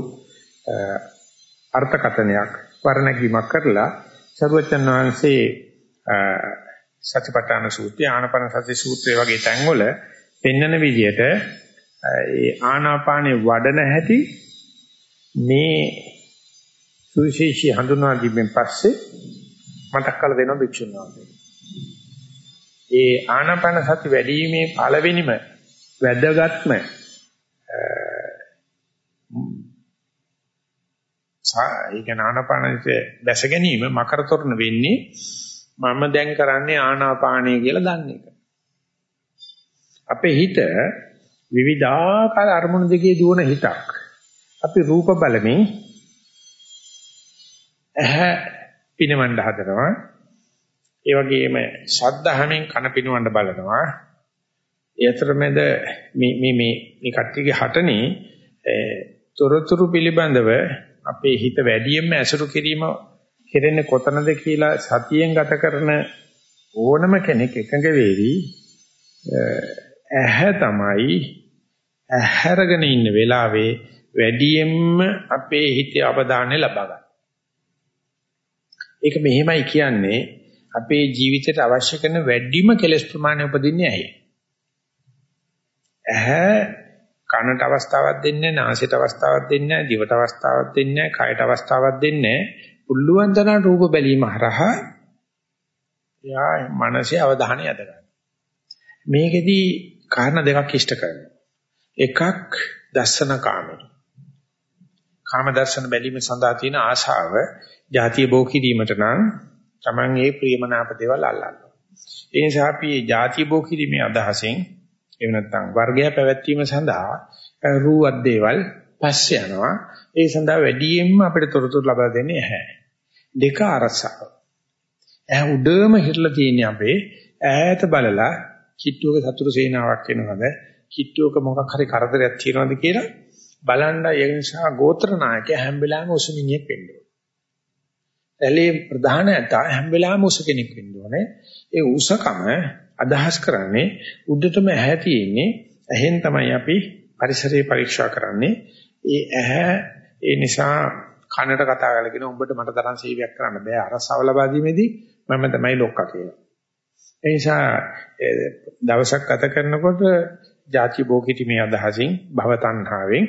අර්ථකථනයක් වර්ණගීමක් කරලා සරුවචන් වහන්සේ සතිපට්ඨාන සූත්‍රය ආනාපාන සති සූත්‍රය වගේ තැන්වල පෙන්වන විදිහට ඒ ආනාපානේ වඩන හැටි මේ සුවිශේෂී හඳුනා දීමෙන් පස්සේ මතක් කරලා දෙනවා භික්ෂුන් වහන්සේ. ඒ ආනාපාන සති වැඩිීමේ පළවෙනිම වැදගත්ම ඒ කියන්නේ ආනාපානෙට දැස ගැනීම මකරතොරණ වෙන්නේ මම දැන් කරන්නේ ආනාපානය කියලා දන්න එක. අපේ හිත විවිධාකාර අරමුණු දෙකේ දුවන හිතක්. අපි රූප බලමින් ඇහැ පිනවන්න හදනවා. ඒ වගේම ශබ්දහමෙන් කන පිනවන්න බලනවා. ඒ අතරමැද මේ මේ මේ මේ කට්ටියගේ හටනේ තොරතුරු පිළිබඳව අපේ හිත වැඩියෙන්ම ඇසුරු කිරීම කෙරෙන්නේ කොතනද කියලා සතියෙන් ගත කරන ඕනම කෙනෙක් එකඟ වෙවි ඇහැ තමයි ඇහැරගෙන ඉන්න වෙලාවේ වැඩියෙන්ම අපේ හිතේ අවධානය ලබා ගන්න. ඒක මෙහෙමයි කියන්නේ අපේ ජීවිතයට අවශ්‍ය කරන වැඩිම කෙලස් ප්‍රමාණය උපදින්නේ ඇහි. ඇහැ කනට අවස්ථාවක් දෙන්නේ නැහැ, නාසයට අවස්ථාවක් දෙන්නේ නැහැ, දිවට අවස්ථාවක් දෙන්නේ නැහැ, කයට අවස්ථාවක් දෙන්නේ නැහැ. පුළුවන් තරම් රූප බැලීම හරහා යා මනසේ අවධානය යොද ගන්න. මේකෙදි කාරණා දෙකක් ඉෂ්ට කරනවා. එකක් දර්ශන කාමී. කාම දර්ශන බැලීම සඳහා තියෙන ආශාව ಜಾතිය බෝ කිරීමට නම් Taman ඒ ප්‍රියමනාප දේවල් අල්ලන්න. ඒ නිසා අපි ಜಾතිය බෝ කිරීමේ අදහසෙන් එහෙම නැත්නම් වර්ගය පැවැත්වීම සඳහා රූවත් දේවල් පස්සේ යනවා. ඒ සඳහා වැඩියෙන්ම අපිට තොරතුරු ලබා දෙන්නේ ඇහැ. දෙක අරසාව. ඇහැ උඩම හිටලා තියෙන අපේ ඈත බලලා කිට්ටුවක සතුරු සේනාවක් එනවද? කිට්ටුවක මොකක් හරි කරදරයක් තියෙනවද කියලා බලන්න ඒ නිසා ගෝත්‍ර නායකයා හැම වෙලාවෙම උසමිනියෙක් වෙන්න ඕනේ. රැළේ ප්‍රධාන ඇතා හැම වෙලාවෙම උස කෙනෙක් වෙන්න ඕනේ. ඒ උසකම අදහස් කරන්නේ උඩටම ඇහැ තියෙන්නේ. ඇහෙන් තමයි අපි පරිසරය පරීක්ෂා කරන්නේ. ඒ ඇහැ ඒ නිසා කනට කතා කරලා කියන උඹට මට තරම් සේවයක් කරන්න බෑ. අරසව ලබා දීමේදී මම තමයි ලොක්කා කියලා. ඒ නිසා දවසක් ගත කරනකොට ಜಾති භෝගිති මේ අදහසින් භව තණ්හාවෙන්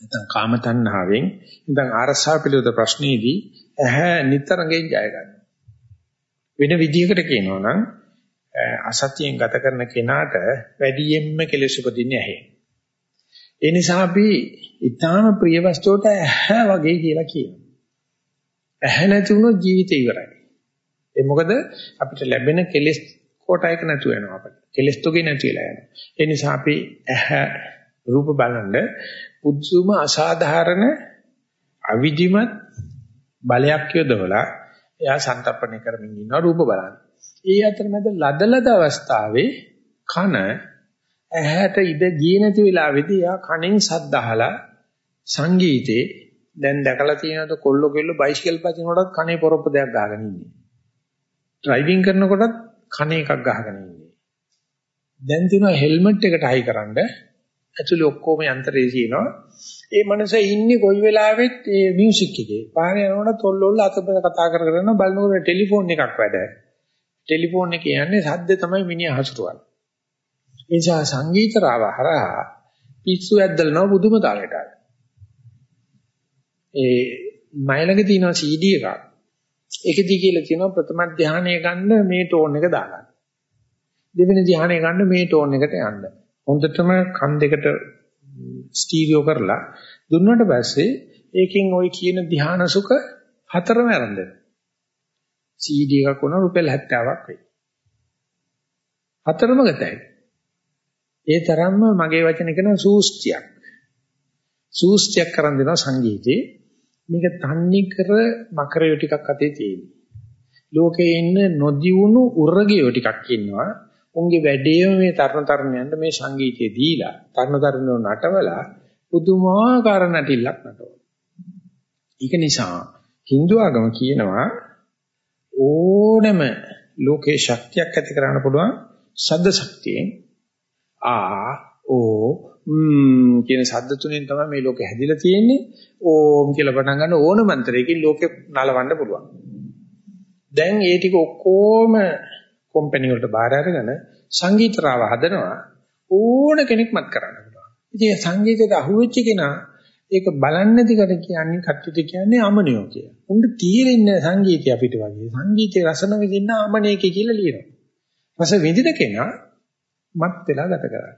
නැත්නම් කාම තණ්හාවෙන් නැත්නම් ආරසාව පිළිබඳ ප්‍රශ්නේදී ඇහැ නිතරගෙන් ජය ගන්නවා. වෙන විදිහකට කියනවා නම් අසතියෙන් ගත කරන කෙනාට වැඩියෙන්ම කෙලෙස් උපදින්නේ ඇහි. ඒ නිසා අපි ඊටාම ප්‍රිය වස්තුවට ඇහැ වගේ කියලා කියනවා. ඇහැ නැති වුණොත් ජීවිතය ඉවරයි. ඒ මොකද අපිට ලැබෙන කෙලෙස් කොටයක නැතු වෙනවා අපිට. කෙලෙස් තුගේ නැති වෙලා යනවා. ඒ නිසා අපි ඇහැ රූප බලනද පුදුම අසාධාරණ අවිධිමත් බලයක් යොදවලා එයා සන්තප්පණය කරමින් ඉන්නවා රූප බලන්න. ඒ අතරමැද ලදලද අවස්ථාවේ කන ඇහැට ඉඳ ගියේ නැති වෙලාවේදී එයා කනෙන් සද්ද අහලා සංගීතේ දැන් දැකලා තියෙනවද කොල්ල කෙල්ල බයිසිකල් පදිනකොටත් කනේ පොරොප්ප දෙයක් ගහගෙන ඉන්නේ. ඩ්‍රයිවිං කරනකොටත් කනේ එකක් ගහගෙන ඉන්නේ. දැන් තියෙනවා හෙල්මට් එකට හයි කරන්න ඇතුලේ ඔක්කොම යන්ත්‍රය තියෙනවා. ඒ මනස ඉන්නේ කොයි වෙලාවෙත් ඒ මියුසික් එකේ. පාරේ යනකොට තොල්ලොල්ල අතපත කතා කර කර යන බලනකොට ටෙලිෆෝන් එකක් වැඩ. ටෙලිෆෝන් එක කියන්නේ සද්ද තමයි මිනිහ හසුරුවන්නේ. ඒ නිසා සංගීත රාව හරහා පිස්සු ඇද්දලනවා බුදුම තාලයට. ඒ මයිලක තියෙන CD එකක්. ඒකදී කියලා තියෙනවා ප්‍රථම ධානය ගන්න මේ ටෝන් එක දාගන්න. දෙවෙනි ධානය ගන්න මේ ටෝන් එකට යන්න. හොඳටම කන් දෙකට ස්ටීරියෝ කරලා දුන්නාට පස්සේ ඒකෙන් ওই කියන ධාන සුඛ හතරම ආරම්භ වෙනවා. CD එකක් වුණා රුපියල් 70ක් වෙයි. හතරම ගතයි. ඒ තරම්ම මගේ වචන කියන සූස්තියක්. සූස්තියක් කරන් දෙනවා සංගීතේ. මේක තන්නේ කර මකරයෝ ටිකක් අතේ තියෙනවා. ලෝකේ ඉන්න නොදියුණු උර්ගයෝ ටිකක් ඉන්නවා. උන්ගේ වැඩේම මේ තරණ තරණයන්ට මේ සංගීතය දීලා තරණ තරණෝ නටවලා පුදුමාකාර නටිල්ලක් නටවනවා. ඒක නිසා Hindu ආගම කියනවා ඕනම ලෝකේ ශක්තියක් ඇති කරන්න පුළුවන් ශබ්ද ශක්තියෙන්. ආ ඕ ම්ම් කියන ශබ්ද තුනෙන් තමයි මේ ලෝකෙ හැදිලා තියෙන්නේ. ඕම් කියලා පටන් ගන්න ඕන මන්ත්‍රයකින් ලෝකෙ නලවන්න පුළුවන්. දැන් ඒ ටික ඔක්කොම කම්පැනි වලට බාර අරගෙන සංගීතරාව හදනවා. ඕන කෙනෙක් මත් කරන්න පුළුවන්. ඉතින් සංගීතයට අහුවෙච්ච කෙනා ඒක බලන්නේ නැතිකට කියන්නේ කට්ටියට කියන්නේ අමනියෝ කියලා. උන්ට තීරෙන්නේ සංගීතය අපිට වගේ. සංගීතේ රස නොවිඳින්න අමනේකේ කියලා ලියනවා. රස විඳින කෙනා මත් වෙලා ගත කරන්නේ.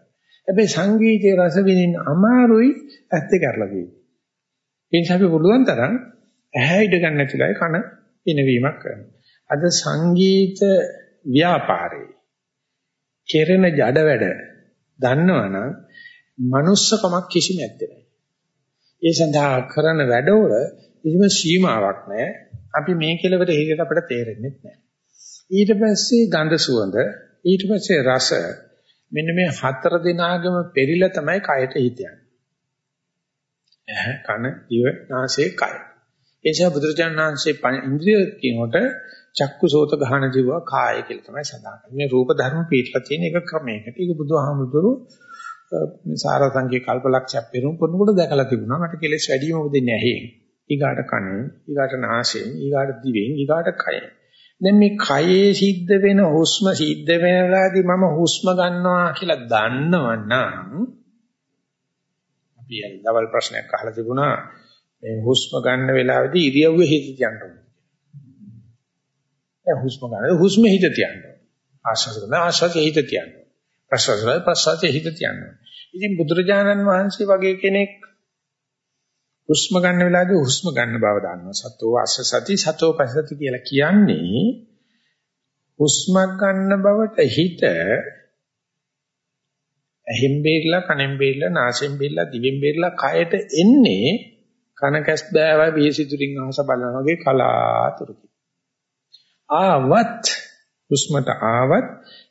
හැබැයි සංගීතයේ රස විඳින්න අමාරුයි ඇත්ත කරලා තියෙන්නේ. ඒ නිසා අපි පුළුවන් තරම් ඇහැ ඉඩ ගන්න නැතිලයි කන පිනවීමක් කරනවා. අද සංගීත ව්‍යාපාරේ කෙරෙන ජඩ වැඩ දන්නවනම් manussකමක් කිසිම නැත්තේ. ඒ සඳහා කරන වැඩවල කිසිම සීමාවක් නැහැ. අපි මේ කෙලවර හේකට අපිට තේරෙන්නේ නැහැ. ඊට පස්සේ ගඳ සුවඳ, ඊට පස්සේ රස මෙන්න මේ හතර දිනාගම පෙරිලා තමයි කයට හිතන්නේ. ඇහ, කන, දිව, නාසය, කය. ඒ නිසා බුදුරජාණන් වහන්සේ ඉන්ද්‍රිය කියනකොට චක්කු සෝත ගහන ජීව කාය කියලා තමයි සඳහන් කරන්නේ. මේ රූප ධර්ම පිටලා තියෙන එක ක්‍රමයකට. ඒක බුදුහාමුදුරු සාරසංඛ්‍ය කල්පලක්ෂයක් පෙරම් කරනකොට දැකලා තිබුණා මට කෙලෙස් වැඩිම උදෙන්නේ ඇහි. ඊගාට කනෙන්, ඊගාට නාසයෙන්, ඊගාට දිවෙන්, ඊගාට කයෙන්. දැන් මේ කයේ සිද්ධ වෙන හුස්ම සිද්ධ වෙන වෙලාවේදී මම හුස්ම ගන්නවා කියලා දන්නවනම් අපි දවල් ප්‍රශ්නයක් අහලා තිබුණා මේ හුස්ම ගන්න වෙලාවේදී ඉරියව්වේ හිත තියන්න ඕනේ. දැන් හුස්ම ගන්න හුස්ම හිත තියන්න. ආශ්වාස කරන ආශ්වාසයේ හිත තියන්න. ප්‍රශ්වාස කරන ප්‍රශ්වාසයේ හිත තියන්න. ඉතින් බුදුරජාණන් වහන්සේ වගේ කෙනෙක් හුස්ම ගන්න වෙලාවේදී හුස්ම ගන්න බව දන්නවා. සතෝ අස්ස සති සතෝ පසති කියලා කියන්නේ හුස්ම ගන්න බවට හිත ඇහෙන් බේරලා කනෙන් බේරලා නාසයෙන් බේරලා දිවෙන් බේරලා කයට එන්නේ කන කැස් බෑවයි බීසිතුරින් අහස බලන වගේ කලාතුරකින්. ආවත් හුස්මට ආවත්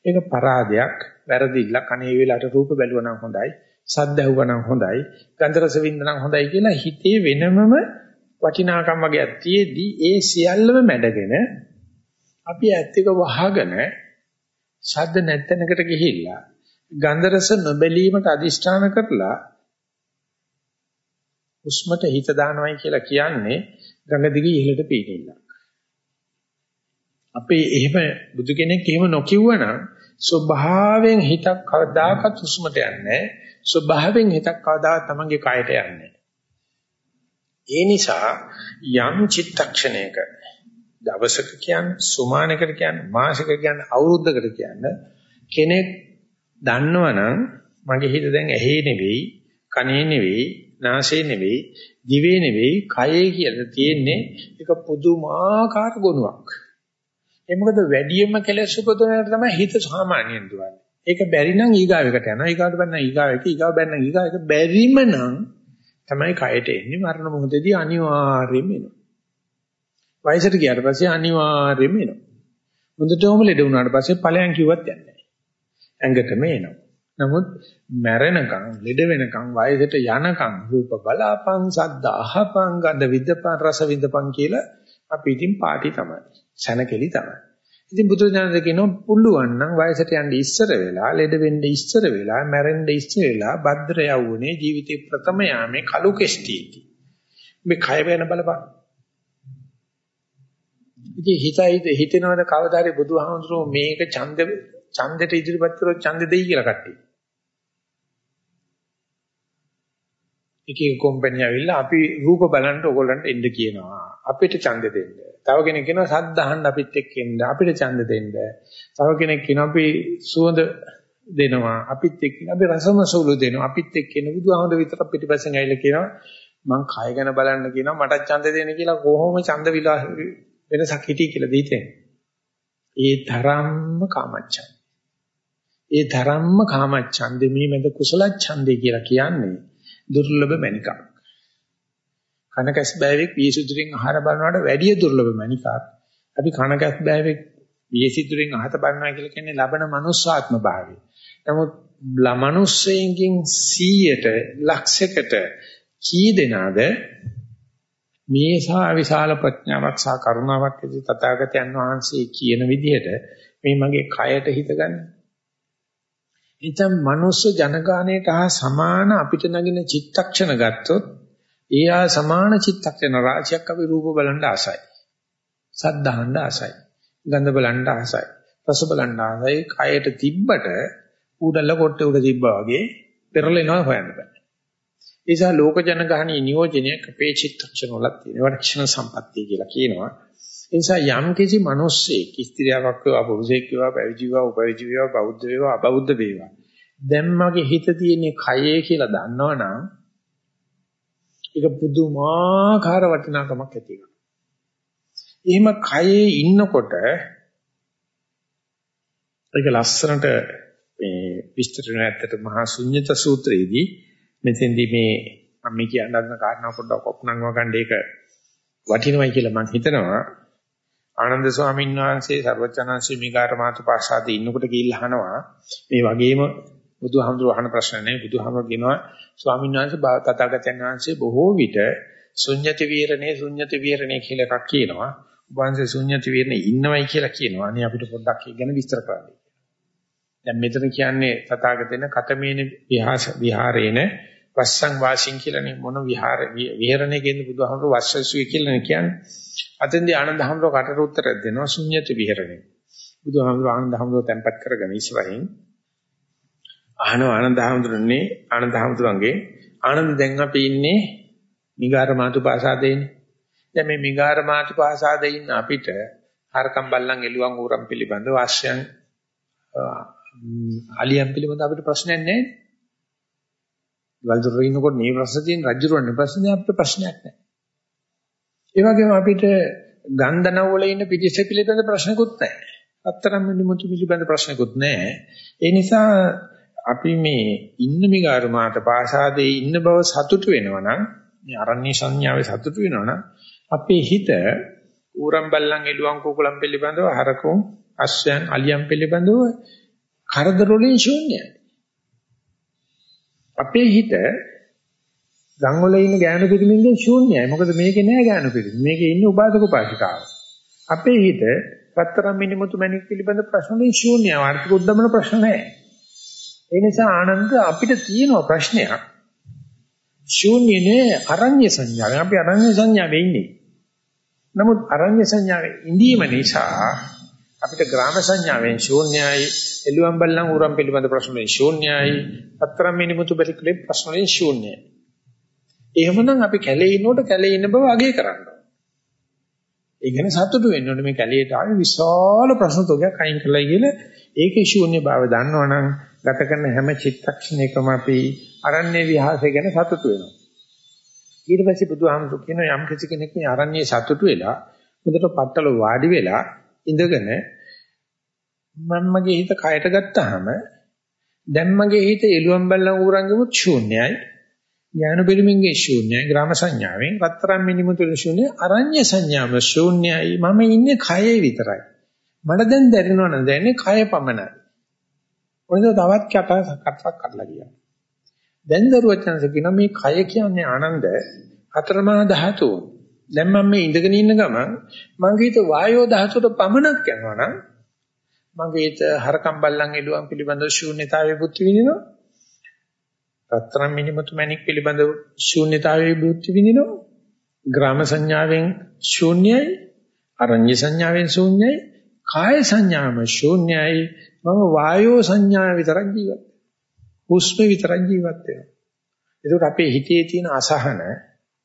ඒක පරාදයක් වැරදිilla කනේ වෙලාවට රූප බැලුවා නම් හොඳයි සද්ද ඇහුවා නම් හොඳයි ගන්ධ රස විඳ නම් හොඳයි කියලා හිතේ වෙනමම වටිනාකම් වගේ ඇත්තේදී ඒ සියල්ලම මැඩගෙන අපි ඇත්ත එක වහගෙන ශබ්ද නැත්තනකට ගිහිල්ලා ගන්ධ රස නොබැලීමට අදිෂ්ඨාන කරලා උස්මට හිත දානවයි කියලා කියන්නේ ගඟ දිගේ ඉහළට පීනින්න. අපේ එහෙම බුදු කෙනෙක් එහෙම නොකියුවනම් ස්වභාවයෙන් හිතක් කවදාකවත් උස්මට යන්නේ ස්වභාවයෙන් හිතක් කවදාකවත් තමන්ගේ කයට යන්නේ ඒ නිසා යම් චිත්තක්ෂණයක දවසක කියන්නේ සුමානකට කියන්නේ මාසයක කියන්නේ අවුරුද්දකට කියන්නේ කෙනෙක් දන්නවනම් මගේ හිත දැන් ඇහි නෙවෙයි කනේ නෙවෙයි නාසයේ නෙවෙයි දිවේ නෙවෙයි කයේ කියලා තියෙන්නේ ඒක පුදුමාකාර ගුණයක්. ඒ මොකද වැඩියෙන්ම කෙලෙස් උපදවනට තමයි හිත සාමාන්‍යයෙන් දුවන්නේ. ඒක බැරි නම් ඊගාවෙකට යනවා. ඊගාවට බැන්න ඊගාවෙක ඊගාව බැන්න ඊගාවෙක බැරිම නම් තමයි කයට එන්නේ මරණ මොහොතේදී අනිවාර්යයෙන්ම එනවා. වයසට ගියාට පස්සේ අනිවාර්යයෙන්ම එනවා. හොඳටම ලෙඩ වුණාට පස්සේ ඵලයන් කිව්වත් යන්නේ නැහැ. ඇඟටම එනවා. නමුත් මැරෙනකන් ලෙඩ වෙනකන් වයසට යනකන් රූප බලාපං සද්ද අහපං ගඳ විදපං රස විදපං කියලා අපි ඉතින් පාටි තමයි. සැනකෙලි තමයි. ඉතින් බුදුරජාණන් කියනවා පුළුවන් නම් වයසට යන්න ඉස්සර වෙලා ලෙඩ වෙන්න ඉස්සර වෙලා මැරෙන්න ඉස්සර වෙලා භද්‍ර යවුනේ ජීවිතේ ප්‍රථම යාමේ කලු කෙස්ටිටි. මේ කය වෙන බලපන්. ඉතින් හිතයි හිතෙනවද කවදා හරි බුදුහාමුදුරුවෝ මේක ඡන්ද ඡන්දෙට ඉදිරිපත් කරොත් ඡන්ද දෙයි කියලා කට්ටිය. එක එක කම්පැනි ඇවිල්ලා අපි රූප බලන්න ඕගොල්ලන්ට එන්න කියනවා. අපිට ඡන්ද දෙන්න. තව කෙනෙක් කියනවා සද්ද අහන්න අපිත් එක්ක එන්න. අපිට ඡන්ද දෙන්න. තව කෙනෙක් කියනවා අපි සුවඳ දෙනවා. අපිත් එක්ක අපි රසම සුළු දෙනවා. අපිත් එක්ක එන බුදුහාමුදුර විතර පිටිපස්සෙන් ඇවිල්ලා කියනවා මං කය ගැන බලන්න කියනවා මට ඡන්ද දෙන්න කියලා කොහොම ඡන්ද විලාස වෙනසක් හිටී කියලා දෙයිතේ. ඒ තරම්ම කාමච්ඡන්ද. ඒ තරම්ම කාමච්ඡන්දේ මේ මැද කුසල ඡන්දේ කියලා කියන්නේ දුර්ලභ මණිකක්. කනකස් බෑවෙක් වියසුදුරින් ආහාර බලනවට වැඩිය දුර්ලභ මණිකක්. අපි කනකස් බෑවෙක් වියසුදුරින් ආහත බලනවා කියලා කියන්නේ ලබන මනුස්සාත්ම භාවය. නමුත් මනුස්සයෙන්කින් 100ට ලක්ෂයකට කී දෙනාද මේ සා විශාල ප්‍රඥාවක් සහ කරුණාවක් ඇති තථාගතයන් වහන්සේ කියන විදිහට මේ මගේ කයට හිතගන්නේ ඉතින් මනුස්ස ජනගාණයට හා සමාන අපිට නගින චිත්තක්ෂණ ගත්තොත් ඒ ආ සමාන චිත්තක්ෂණ රාශියක් අපි රූප බලන්න ආසයි. සද්ධාහන්න ආසයි. ගන්ධ බලන්න ආසයි. රස බලන්න ආසයි. කයට තිබ්බට ඌඩල කොට්ටේ උඩ තිබ්බා වගේ පෙරලෙනවා හොයන්න බෑ. ඒ නිසා ලෝක ජනගහණී නියෝජනයක් අපේ චිත්තක්ෂණ වල තියෙනවා. ඒවට ක්ෂණ සම්පත්තිය කියලා කියනවා. ඒ නිසා යම් කිසි මිනිස්සෙක් ස්ත්‍රියක් වේවා පුරුෂයෙක් වේවා පැවිදි වේවා උපවිදි වේවා බෞද්ධ වේවා අබෞද්ධ වේවා දැන් මගේ හිත තියෙන්නේ කයේ කියලා දන්නවනම් ඒක පුදුමාකාර වටිනාකමක් ඇති වෙනවා. එහෙම කයේ ඉන්නකොට ඒක ලස්සනට මේ විස්තර වෙන ඇත්තට මහා ශුන්්‍යත සූත්‍රයේදී මෙතෙන්දී මේ මම කියන්න හදන කාරණා පොඩ්ඩක් ඔප්නංගව ගන්න ඒක වටිනවයි කියලා මම හිතනවා ආනන්ද ස්වාමීන් වහන්සේ ਸਰවචනංශී මිගාර මාතු පාසාදී ඉන්නකොට ගිහිල්ලා අහනවා මේ වගේම බුදුහාමුදුරුවෝ අහන ප්‍රශ්න නේ බුදුහාමුදුරුවෝ කියනවා ස්වාමීන් වහන්සේ තථාගතයන් වහන්සේ බොහෝ විට ශුන්්‍යති වීරණේ ශුන්්‍යති වීරණේ කියලා එකක් කියනවා. උපන්සේ ශුන්්‍යති වීරණේ ඉන්නවයි කියලා කියනවා. අනේ අපිට පොඩ්ඩක් ඒක ගැන විස්තර කරන්න. දැන් මෙතන කියන්නේ තථාගතයන් කතමේන විහාස විහාරේන වස්සං වාසින් කියලානේ මොන විහාර විහරණේ කියන්නේ බුදුහාමුදුරුවෝ වස්සසුයි කියලානේ කියන්නේ. අතෙන්දී ආනන්ද හැමෝට කටට උත්තරයක් දෙනවා ශුන්්‍යති විහරණේ. බුදුහාමුදුරුවෝ ආනන්ද හැමෝට තැම්පත් කරගෙන ඉස්සරහින් අහනවා ආනන්ද හැමෝටනේ ආනන්ද හැමෝටන්ගේ ආනන්ද දැන් අපි ඉන්නේ මිගාර මාතු පාසාදේනේ. දැන් මේ මිගාර මාතු පාසාදේ ඉන්න අපිට හරකම් බල්ලන් එළුවන් ඌරන් පිළිබඳව ආශ්‍රයන් අලියන් පිළිබඳව අපිට ප්‍රශ්නයක් නැහැ. වල්දුර ඉන්නකොට මේ ප්‍රශ්න තියෙන රජුරන්නේ ප්‍රශ්නේ අපිට ප්‍රශ්නයක් නැහැ. ඒ වගේම අපිට ගන්ධනව වල ඉන්න පිටිස පිළිබඳ ප්‍රශ්නකුත් නැහැ. අත්තරම් මිනිමුතු පිළිබඳ ප්‍රශ්නකුත් නැහැ. ඒ නිසා අපි මේ ඉන්න මිගාරුමාට පාසාදේ ඉන්න බව සතුටු වෙනවනම් මේ අරණ්‍ය සංඥාවේ සතුටු වෙනවනම් අපේ හිත ඌරම් බල්ලන් එළුවන් කුකුලන් පිළිබඳව හරකුන් අස්යන් අලියන් පිළිබඳව කරදර වලින් ශූන්‍යයි. අපේ හිත ගම් වල ඉන්න ගෑනු පිරිමින්ගෙන් ශූන්‍යයි. මොකද මේකේ නෑ ගෑනු පිරිමි. මේකේ ඉන්නේ උපාසක උපාසිකාව. අපේ හිත පතරම් මිනිමුතු මැණික් පිළිබඳ ප්‍රශ්න වලින් ශූන්‍යයි. ආර්ථික උද්දමන ප්‍රශ්න නෑ. ඒ නිසා ආනන්ද අපිට තියෙන ප්‍රශ්නයක් ශූන්‍යනේ අරඤ්‍ය සංඥාව. අපි අරඤ්‍ය සංඥාවේ ඉන්නේ. නමුත් අරඤ්‍ය සංඥාවේ ඉඳීම නිසා අපිට ග්‍රාම සංඥාවෙන් ශූන්‍යයි, එළුවන් බල්ලන් ඌරන් පිළිබඳ ප්‍රශ්න වලින් ශූන්‍යයි, පතරම් මිනිමුතු බැලිකලේ ප්‍රශ්න වලින් ශූන්‍යයි. එහෙමනම් අපි කැලේ ඉන්නකොට කැලේ ඉන්න බව අගය කරන්න ඒ කියන්නේ සතුටු වෙන්න ඕනේ මේ කැලේට ආවේ විශාල ප්‍රශ්න තෝගයක් අයින් කළා කියලා ඒකේ ශූන්‍ය බව දන්නවනම් ගත කරන හැම චිත්තක්ෂණයකම අපි අරණ්‍ය විහාසය ගැන සතුටු වෙනවා. ඊට පස්සේ බුදුහාමුදුරු කියන යම් කිසි කෙනෙක් මේ අරණ්‍යයේ සතුටු වෙලා මුදට පట్టල වාඩි වෙලා ඉඳගෙන මම මගේ හිත කයට ගත්තාම දැන් මගේ හිත එළුවන් බල්ලන් ඌරංගෙමුත් ශූන්‍යයි. ඥාන පිළිමින්ගේ ශූන්‍යයි. ග්‍රාම සංඥාවෙන් රත්තරන් මිනිමුතුල ශූන්‍යයි අරඤ්‍ය සංඥාව ශූන්‍යයි. මම ඉන්නේ කයේ විතරයි. මට දැන් දැනෙනවා නම් දැනෙන්නේ කය පමණයි. ඔනිද තවත් කටක් කටක් කඩලා ගියා දැන් දරුවචනස කියන මේ කය කියන්නේ ආනන්ද හතරමහා ධාතුන් දැන් මම මේ ඉඳගෙන ඉන්න ගමන් මගේ හිත වායෝ ධාතුවට පමණක් යනවා නම් මගේ හිත හරකම් බල්ලන් එළුවන් පිළිබඳ ශූන්‍යතාවයේ බුද්ධ විඳිනවා රත්තරන් මිනිමුතු මණික් පිළිබඳ ශූන්‍යතාවයේ බුද්ධ විඳිනවා. ග්‍රාම සංඥාවෙන් ශූන්‍යයි, අරඤ්‍ය සංඥාවෙන් ශූන්‍යයි, කාය සංඥාම ශූන්‍යයි. මම වායෝ සංඥාව විතරක් ජීවත් හුස්ම විතරක් ජීවත් වෙනවා. ඒකට අපේ හිතේ තියෙන අසහන,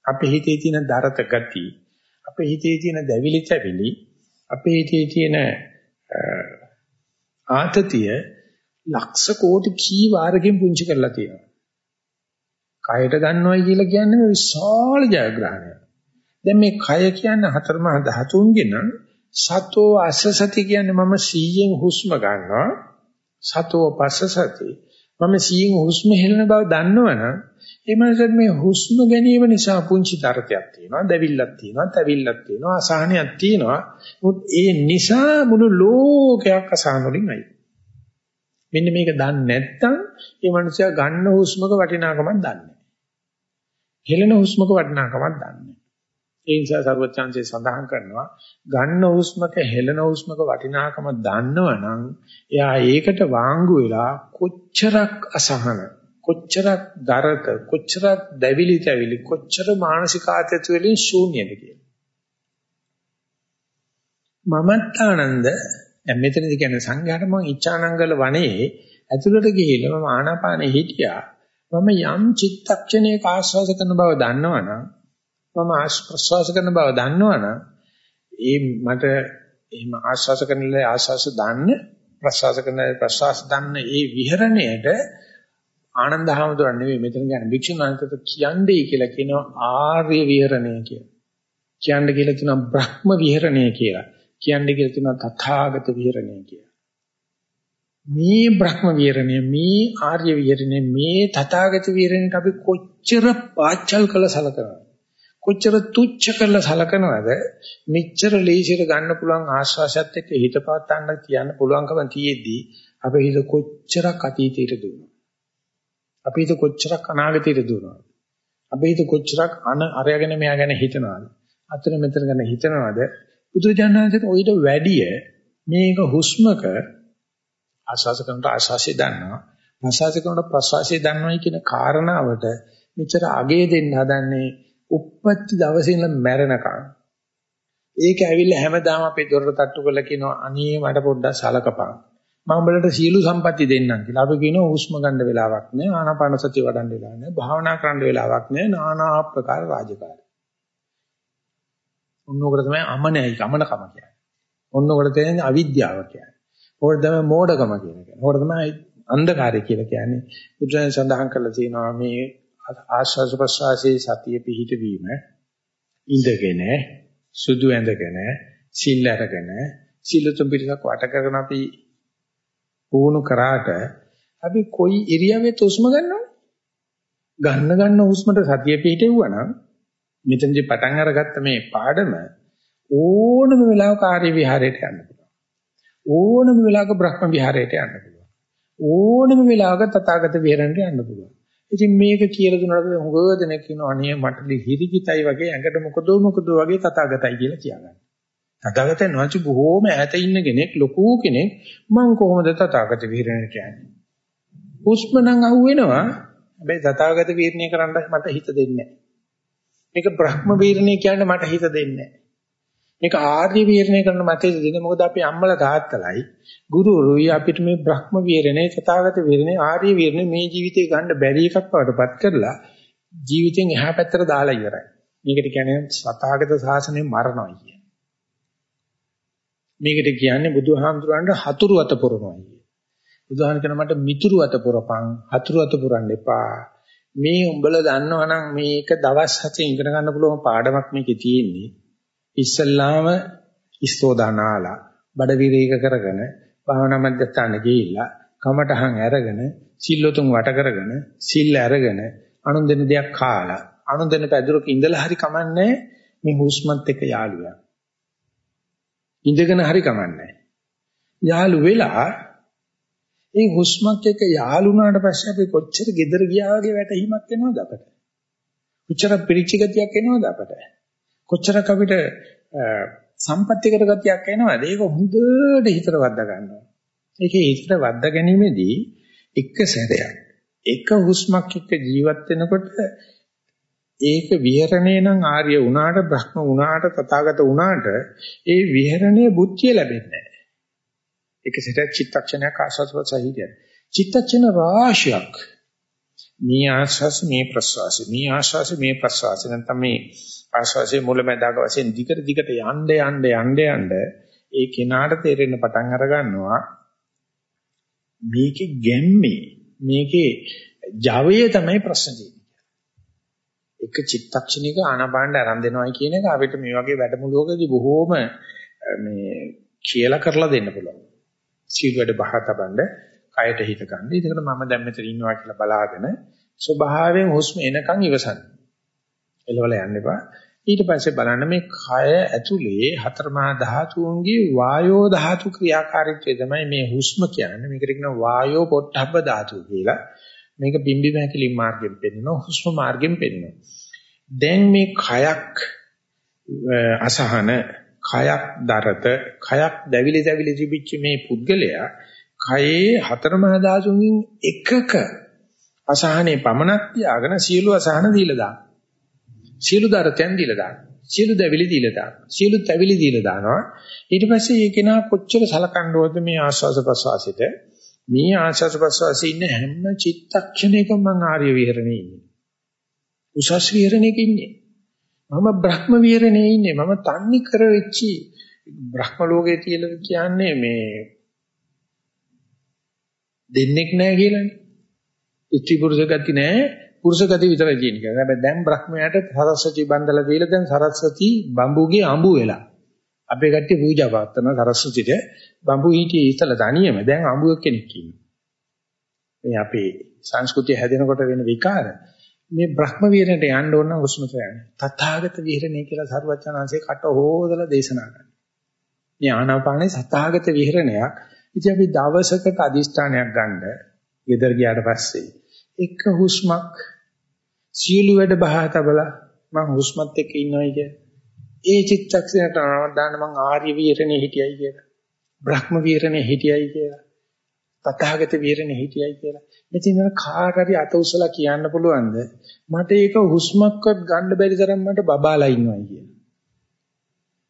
අපේ හිතේ තියෙන දරත ගති, අපේ හිතේ තියෙන දැවිලි තැවිලි, අපේ හිතේ තියෙන ආතතිය ලක්ෂ කෝටි කී වාරකින් පුංචි කරලා තියෙනවා. කයට ගන්නවයි කියලා කියන්නේ විශාල ජයග්‍රහණයක්. දැන් මේ කය කියන්නේ හතරමහා ධාතුන්ගේ නම් සතෝ අසසති කියන්නේ මම 100න් හුස්ම ගන්නවා. සතෝ පස්සසති මම 100න් හුස්ම හෙලන බව දන්නවනම් ඒ මනසට මේ හුස්ම ගැනීම නිසා පුංචි තරතයක් තියෙනවා, දැවිල්ලක් තියෙනවා, තැවිල්ලක් තියෙනවා, අසහනයක් තියෙනවා. මොකද ඒ නිසා මුළු ලෝකයක් අසහන වලින් අයි. මෙන්න මේක දන්නේ නැත්නම් ඒ මනුස්සයා ගන්න හුස්මක වටිනාකමක් දන්නේ හෙළන හුස්මක වටිනාකමක් දන්නේ. ඒ නිසා සර්වචාන්සේ සඳහන් කරනවා ගන්න හුස්මක හෙළන හුස්මක වටිනාකම දන්නවනම් එයා ඒකට වාංගු වෙලා කොච්චරක් අසහන කොච්චරක් දරත කොච්චරක් දැවිලි තැවිලි කොච්චර මානසික ආතති වලින් ශූන්‍යද කියලා. මමත් ආනන්ද දැන් මෙතනදී කියන්නේ සංඝයාට මම ඉච්ඡානංගල වනයේ ඇතුළට ගිහිල්ලා මම ආනාපානෙ හිටියා මම යම් චිත්තක්ෂණයක ආස්වාද කරන බව දන්නවනම් මම ආස්වාද කරන බව දන්නවනම් ඒ මට එහෙම ආස්වාද කරනලේ ආස්වාස දන්න ප්‍රසවාස කරන ප්‍රසවාස දන්න ඒ විහරණයට ආනන්ද හැමදෙරන් නෙවෙයි මෙතන කියන්නේ භික්ෂුන් වහන්සේට කියන්නේ කියලා කියනවා ආර්ය විහරණය කියලා. කියන්න කියලා කියනවා බ්‍රහ්ම විහරණය කියලා. කියන්න කියලා කියනවා තථාගත විහරණය කියලා. මේ බ්‍රහ්ම විහරණය මේ ආර්ය විහරණය මේ තථාගත විහරණයට අපි කොච්චර පාචල් කළ සලකනවද කොච්චර තුච්ච කළ සලකනවද? මෙච්චර ලේසියට ගන්න පුළුවන් ආශ්වාසයත් එක්ක හිත පාත්තන්න කියන්න පුළුවන්කම තියේදී අපේ හිත කොච්චරක් අතීතයට දුවනවා අපේ හිත කොච්චරක් අනාගතයට දුවනවද? අපේ හිත කොච්චරක් අන අරගෙන මෙයා ගැන හිතනවද? අතන මෙතන ගැන හිතනවද? බුදුජානනාංශයට ඔయిత වැඩිය මේක හුස්මක ආශාස කරනට ආශාසය දන්නවා. ප්‍රසවාස කරනට ප්‍රසවාසය දන්නවයි කියන කාරණාවට මෙච්චර අගේ දෙන්න හදන්නේ උප්පත්ති දවසේ ඉඳන් මැරෙනකන් ඒක ඇවිල්ලා හැමදාම අපේ දොරට තට්ටු කරලා කියනවා අනේ මට පොඩ්ඩක් සලකපන් මම උඹලට සීළු සම්පatti දෙන්නම් කියලා. අපි කියනවා හුස්ම ගන්න වෙලාවක් නෑ ආනාපාන සතිය වඩන්න වෙලාවක් නෑ භාවනා කරන්න වෙලාවක් නෑ নানা ආකාර රාජකාරී. ඔන්නෝකට තමයි අමනයි අමනකම කියන්නේ. ඔන්නෝකට තියෙන අවිද්‍යාව කියන්නේ. ඕකට තමයි මෝඩකම කියන්නේ. ඕකට තමයි අන්ධකාරය කියලා කියන්නේ. බුදුන් සඳහන් කරලා තියෙනවා මේ ආශ්වාස ප්‍රශ්වාසයේ සතිය පිහිටවීම ඉඳගෙන සුදු ඇඳගෙන සිල් අරගෙන සිල් තුන් පිටසක් වට කරගෙන අපි පුහුණු කරාට අපි කොයි ඉරියව්වෙත් හුස්ම ගන්නවද? ගන්න ගන්න හුස්මට සතිය පිහිටෙවුවා නම් මෙතනදී පටන් අරගත්ත මේ පාඩම ඕනම වෙලාවක කාර්ය විහාරයට යන්න ඕනම වෙලාවක බ්‍රහ්ම විහාරයට යන්න පුළුවන්. ඕනම වෙලාවක තථාගත විහරණයට යන්න පුළුවන්. ඉතින් මේක කියලා දුන්නාට හුඟ දෙනෙක් කියනවා අනේ මට හිරිකිතයි වගේ ඇඟට මොකද මොකද වගේ තථාගතයි කියලා කියනවා. තථාගතයන් වහන්සේ බොහෝම ඈත ඉන්න කෙනෙක් ලොකු කෙනෙක් මං කොහොමද තථාගත විහරණය කියන්නේ? හුස්ම නම් අහුවෙනවා. හැබැයි තථාගත විහරණය කරන්න මට හිත දෙන්නේ නැහැ. මේක බ්‍රහ්ම වීරණය කියන්නේ මට හිත දෙන්නේ මේක ආර්ය වීරණය කරන මතේ දෙන්නේ මොකද අපි අම්මලා තාත්තලයි ගුරුවරුයි අපිට මේ බ්‍රහ්ම වීරණය තථාගත වීරණය ආර්ය වීරණය මේ ජීවිතේ ගන්න බැරි එකක් වඩපත් කරලා ජීවිතෙන් එහා පැත්තට දාලා ඉවරයි. මේකට කියන්නේ සතාගත සාසනය මරණයි කියන්නේ. මේකට කියන්නේ බුදුහාමුදුරන්ට හතුරු අත පුරනවා කියන්නේ. බුදුහාම කියන මට මිතුරු අත පුරපන් හතුරු අත පුරන්න එපා. මේ උඹලා දන්නවනම් මේක දවස් 7 ඉගෙන ගන්න පුළුවන් පාඩමක් මේකේ තියෙන්නේ. ඉස්සල්ලාම ඉස්සෝදානාලා බඩ විරේක කරගෙන භාවනා මධ්‍යස්ථාන ගිහිල්ලා කමටහන් අරගෙන සිල්ලොතුන් වට කරගෙන සිල් අරගෙන අනුන් දෙන දෙයක් කාලා අනුන් දෙන පැදුරක ඉඳලා හරි කමන්නේ මේ හුස්මත් එක්ක යාළුවා. ඉඳගෙන හරි කමන්නේ. යාළු වෙලා ඒ හුස්මත් එක්ක යාළුනාට පස්සේ අපි කොච්චර gedara ගියා වගේ වැටහීමක් එනවද අපට? කොච්චර පිරිච්ච ගතියක් එනවද අපට? කොච්චරක් අපිට සම්පත්‍තිකර ගතියක් එනවද? ඒක හොඳට හිතට වද්දා ගන්නවා. ඒකේ හිතට වද්දා ගැනීමේදී එක සැරයක් එක හුස්මක් එක්ක ජීවත් වෙනකොට ඒක විහරණේ නම් ආර්ය වුණාට බ්‍රහ්ම වුණාට තථාගත වුණාට ඒ විහරණයේ බුද්ධිය ලැබෙන්නේ නැහැ. ඒක සිත චිත්තක්ෂණයක් ආස්වාද සහිතයි. චිත්තක්ෂණ රාශියක් මේ ආස්වාස මේ ප්‍රස්වාස මේ ආස්වාස මේ ප්‍රස්වාස නැත්නම් මේ ආස්වාසයේ මුලැමැදාක වශයෙන් දිගට දිගට යන්න යන්න යන්න යන්න ඒ කෙනාට තේරෙන්න පටන් අර ගන්නවා මේකේ ගැම්මේ මේකේ ජවය තමයි ප්‍රශ්න තියෙන්නේ. එක චිත්තක්ෂණික ආනාපානට ආරම්භ දෙනවයි කියන එක අපිට මේ වගේ වැඩමුළුවකදී බොහෝම මේ කියලා කරලා දෙන්න පුළුවන්. සීල වැඩ බහ තබන්න, කයට හිත ගන්න. ඒකට මම දැන් මෙතන ඉන්නවා කියලා බලාගෙන ස්වභාවයෙන් හුස්ම එනකන් ඉවසන්න. එළවල යන්න එපා. ඊට පස්සේ බලන්න මේ කය ඇතුලේ හතරමා ධාතුන්ගේ වායෝ ධාතු ක්‍රියාකාරීත්වය තමයි මේ හුස්ම කියන්නේ. මේකට කියනවා වායෝ පොට්ටබ්බ ධාතු කියලා. මේක බිම්බි මහකිලි මාර්ගෙන් පෙන්නනවා හුස්ම මාර්ගෙන් පෙන්නනවා. දැන් මේ කයක් අසහන කයක් දරත කයක් දැවිලි දැවිලි තිබිච්ච මේ පුද්ගලයා කයේ හතරමහා ධාතුන්ගෙන් එකක අසහනේ පමනක් තියාගෙන සියලු අසහන දීලා දාන. සියලු දරතයන් දීලා දාන. සියලු දැවිලි දීලා දාන. සියලු තැවිලි දීලා දානවා. ඊට පස්සේ මේ කෙනා කොච්චර සලකන්න ඕනද මේ ආස්වාස ප්‍රසවාසෙට? මේ ආස්වාස ප්‍රසවාසයේ ඉන්න හැම චිත්තක්ෂණයකම මම ආර්ය විහරණේ ඉන්නේ. උසස් විහරණයක ඉන්නේ. මම බ්‍රහ්ම විහරණේ ඉන්නේ. මම තන්නේ කර වෙච්චි බ්‍රහ්ම ලෝකයේ කියලා කියන්නේ මේ දෙන්නෙක් නැහැ කියලානේ. ඉති පුරුෂ ගති නැහැ. පුරුෂ ගති විතරයි තියෙන කියලා. හැබැයි දැන් බ්‍රහ්මයාට සරස්වති බන්දලා දීලා දැන් සරස්වති බම්බුගේ අඹු වෙලා. අපේ කට්ටිය පූජා පාත්‍රන සරස්වතිට බම්බු ඊටි ඉතල දණියම දැන් අඹුවක් කෙනෙක් ඉන්නවා. මේ අපේ සංස්කෘතිය හැදෙනකොට වෙන විකාර මේ බ්‍රහ්ම විහරණයට යන්න ඕන නම් හුස්ම සොයන්න. තථාගත විහරණය කියලා සරුවචනාංශේ කට හොදලා දේශනා කරනවා. මේ ආනාපානේ සතහාගත විහරණයක්. ඉතින් අපි දවසකට අදිෂ්ඨානයක් ගන්න ගෙදර ගියාට පස්සේ එක හුස්මක් සියලු වැඩ බහා තබලා මම හුස්මත් එක්ක ඉන්නවයි කිය. ඒ චිත්තක්ෂණයට දාන්න මම ආර්ය විහරණේ හිටියයි කියලා. බ්‍රහ්ම විහරණේ හිටියයි කියලා. තථාගත විහරණේ හිටියයි කියලා. මෙතන කාට හරි අත උසලා කියන්න පුළුවන්ද? මට ඒක හුස්මක්වත් ගන්න බැරි තරම් මට බබාලා ඉන්නවයි කියලා.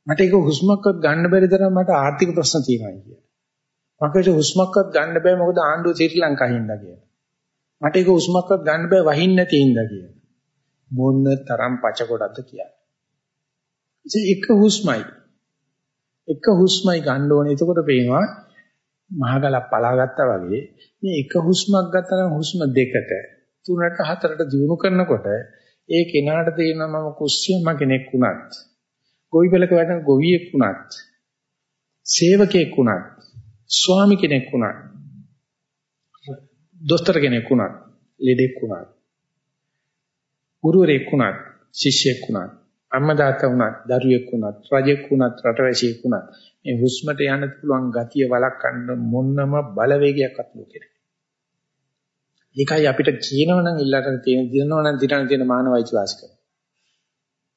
මට ඒක හුස්මක්වත් ගන්න බැරි තරම් මට ආර්ථික ප්‍රශ්න තියෙනවයි කියලා. මට හුස්මක්වත් ගන්න බෑ මොකද ආණ්ඩුව ශ්‍රී ලංකාවේ හින්දා කියලා. මට ඒක හුස්මක්වත් ගන්න බෑ වහින්න නැති හින්දා කියලා. මොන තරම් පච කොටක්ද කියන්නේ. ඉතින් එක හුස්මයි. එක හුස්මයි ගන්න ඕනේ. එතකොට පේනවා මහගලක් පලාගත්තා වගේ මේ එක හුස්මක් ගත්තා හුස්ම දෙකට තුනට හතරට දිනු කරනකොට ඒ කෙනාට තේරෙනවා මම කුස්සියම කෙනෙක් වුණත් ගොවිපලක වැඩ ගොවියෙක් වුණත් සේවකයෙක් වුණත් ස්වාමි කෙනෙක් වුණත් දොස්තර කෙනෙක් වුණත් ලෙඩෙක් වුණත් ගුරුවරයෙක් වුණත් ශිෂ්‍යයෙක් වුණත් අම්මා තාත්තා වුණත් දරුවෙක් වුණත් රජෙක් වුණත් රටවැසියෙක් වුණත් මේ හුස්මට යන්න පුළුවන් ගතිය වළක්වන්න මොනම බලවේගයක්වත් ලෝකේ නැහැ. ඒකයි අපිට කියනවනම් ඉල්ලට තියෙන දිනනවනම් දිනන තියෙන මානවයිච වාසිකම.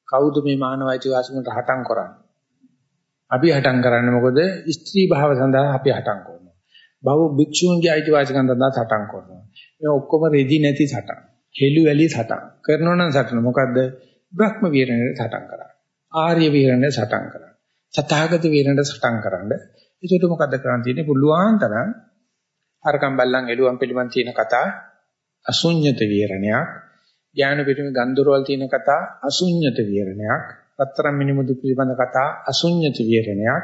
කවුද මේ මානවයිච වාසිකමට හටම් කරන්නේ? අපි හටම් කරන්නේ මොකද? ස්ත්‍රී භාව සඳහා අපි හටම් කරනවා. බහුව භික්ෂුන්ගේ අයිතිවාසිකම් සඳහා හටම් කරනවා. මේ ඔක්කොම රෙදි නැති සටන්. හෙළු වැලි සටන්. කරනවනම් සටන මොකද්ද? බ්‍රහ්ම විහරණය සටන් කරා. ආර්ය විහරණය සටන් කරා. සතහාගත විහරණය සටන් කරන්න. ඒකට මොකද්ද කරන්න තියෙන්නේ? පුළුවන් තරම් අරකම් බල්ලන් එළුවන් පිළිබඳ තියෙන කතා අසුඤ්ඤත විහරණයක්. ඥාන පිටුමේ ගන්ධරවල තියෙන කතා අසුඤ්ඤත විහරණයක්. පතරම් මිනිමුදු පිළිබඳ කතා අසුඤ්ඤත විහරණයක්.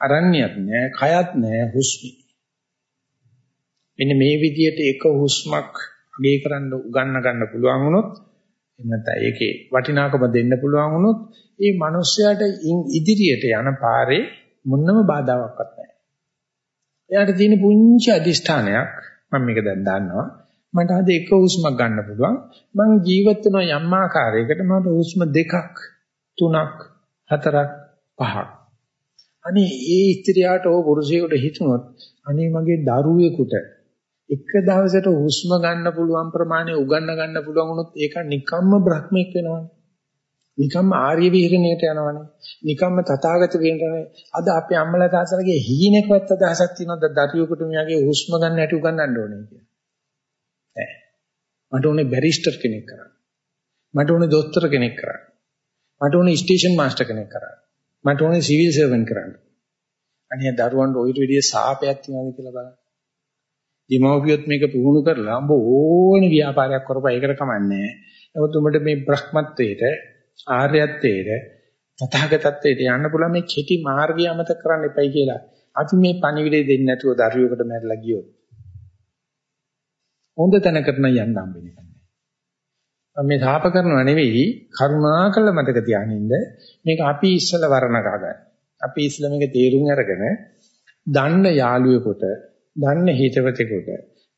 අරණ්‍යත් නෑ, කයත් නෑ, හුස්මි. මෙන්න මේ විදිහට එක හුස්මක් අගේ කරන්න උගන්න ගන්න පුළුවන් වුණොත් එන්නත ඒකේ වටිනාකම දෙන්න පුළුවන් වුණොත් ඒ මිනිස්යාට ඉදිරියට යන පාරේ මොනම බාධාවක්වත් නැහැ. එයාට තියෙන පුංචි අදිෂ්ඨානයක් මම මේක දැන් දන්නවා. මට අද එක හුස්මක් ගන්න පුළුවන්. මං ජීවත් වෙන යම් ආකාරයකට මට හුස්ම දෙකක්, තුනක්, හතරක්, පහක්. අනේ ඒ ස්ත්‍රියට හෝ පුරුෂයෙකුට හිතුනොත් අනේ මගේ දරුවෙකුට එක දවසට හුස්ම ගන්න පුළුවන් ප්‍රමාණය උගන්න ගන්න පුළුවන් වුණොත් ඒක නිකම්ම බ්‍රහ්මෙක් වෙනවනේ. නිකම්ම ආර්ය විහරණයට යනවනේ. නිකම්ම තථාගත වෙනවනේ. අද අපේ අම්මලා තාත්තලාගේ හීනෙකවත් අදහසක් තියෙනවද දරුවෙකුට මෙයාගේ හුස්ම ගන්න හැටි උගන්නන්න ඕනේ කියලා. නෑ. මට ඕනේ බැරිස්ටර් කෙනෙක් කරන්න. මට ඕනේ දොස්තර කෙනෙක් කරන්න. මට ඕනේ ස්ටේෂන් මාස්ටර් කෙනෙක් කරන්න. මට ඕනේ සිවිල් සර්වන් කරන්න. අනේ දරුවන්ට ඔයිට විදිය සාපයක් තියනවාද කියලා බලන්න. දෙමව්පියොත් මේක පුහුණු කරලා උඹ ඕනේ ව්‍යාපාරයක් කරපුවා ඒකට කමන්නේ නමුත් උඹට මේ බ්‍රහ්මත්වයට ආර්යත්වයට තථාගතත්වයට යන්න පුළුවන් මේ කෙටි මාර්ගය අමතක කරන්න එපයි කියලා අපි මේ පණිවිඩය දෙන්නේ නැතුව දරුවෙකුට මැරලා ගියොත් හොඳ තැනකට නම් යන්න හම්බෙන්නේ නැහැ මේ සාප කරනවා නෙවෙයි කරුණාකර මතක තියානින්ද මේක අපි ඉස්සල වර්ණකා ගන්න අපි ඉස්සල මේක තේරුම් අරගෙන දන්න යාළුවෙකුට දන්න හිතවතෙකුට,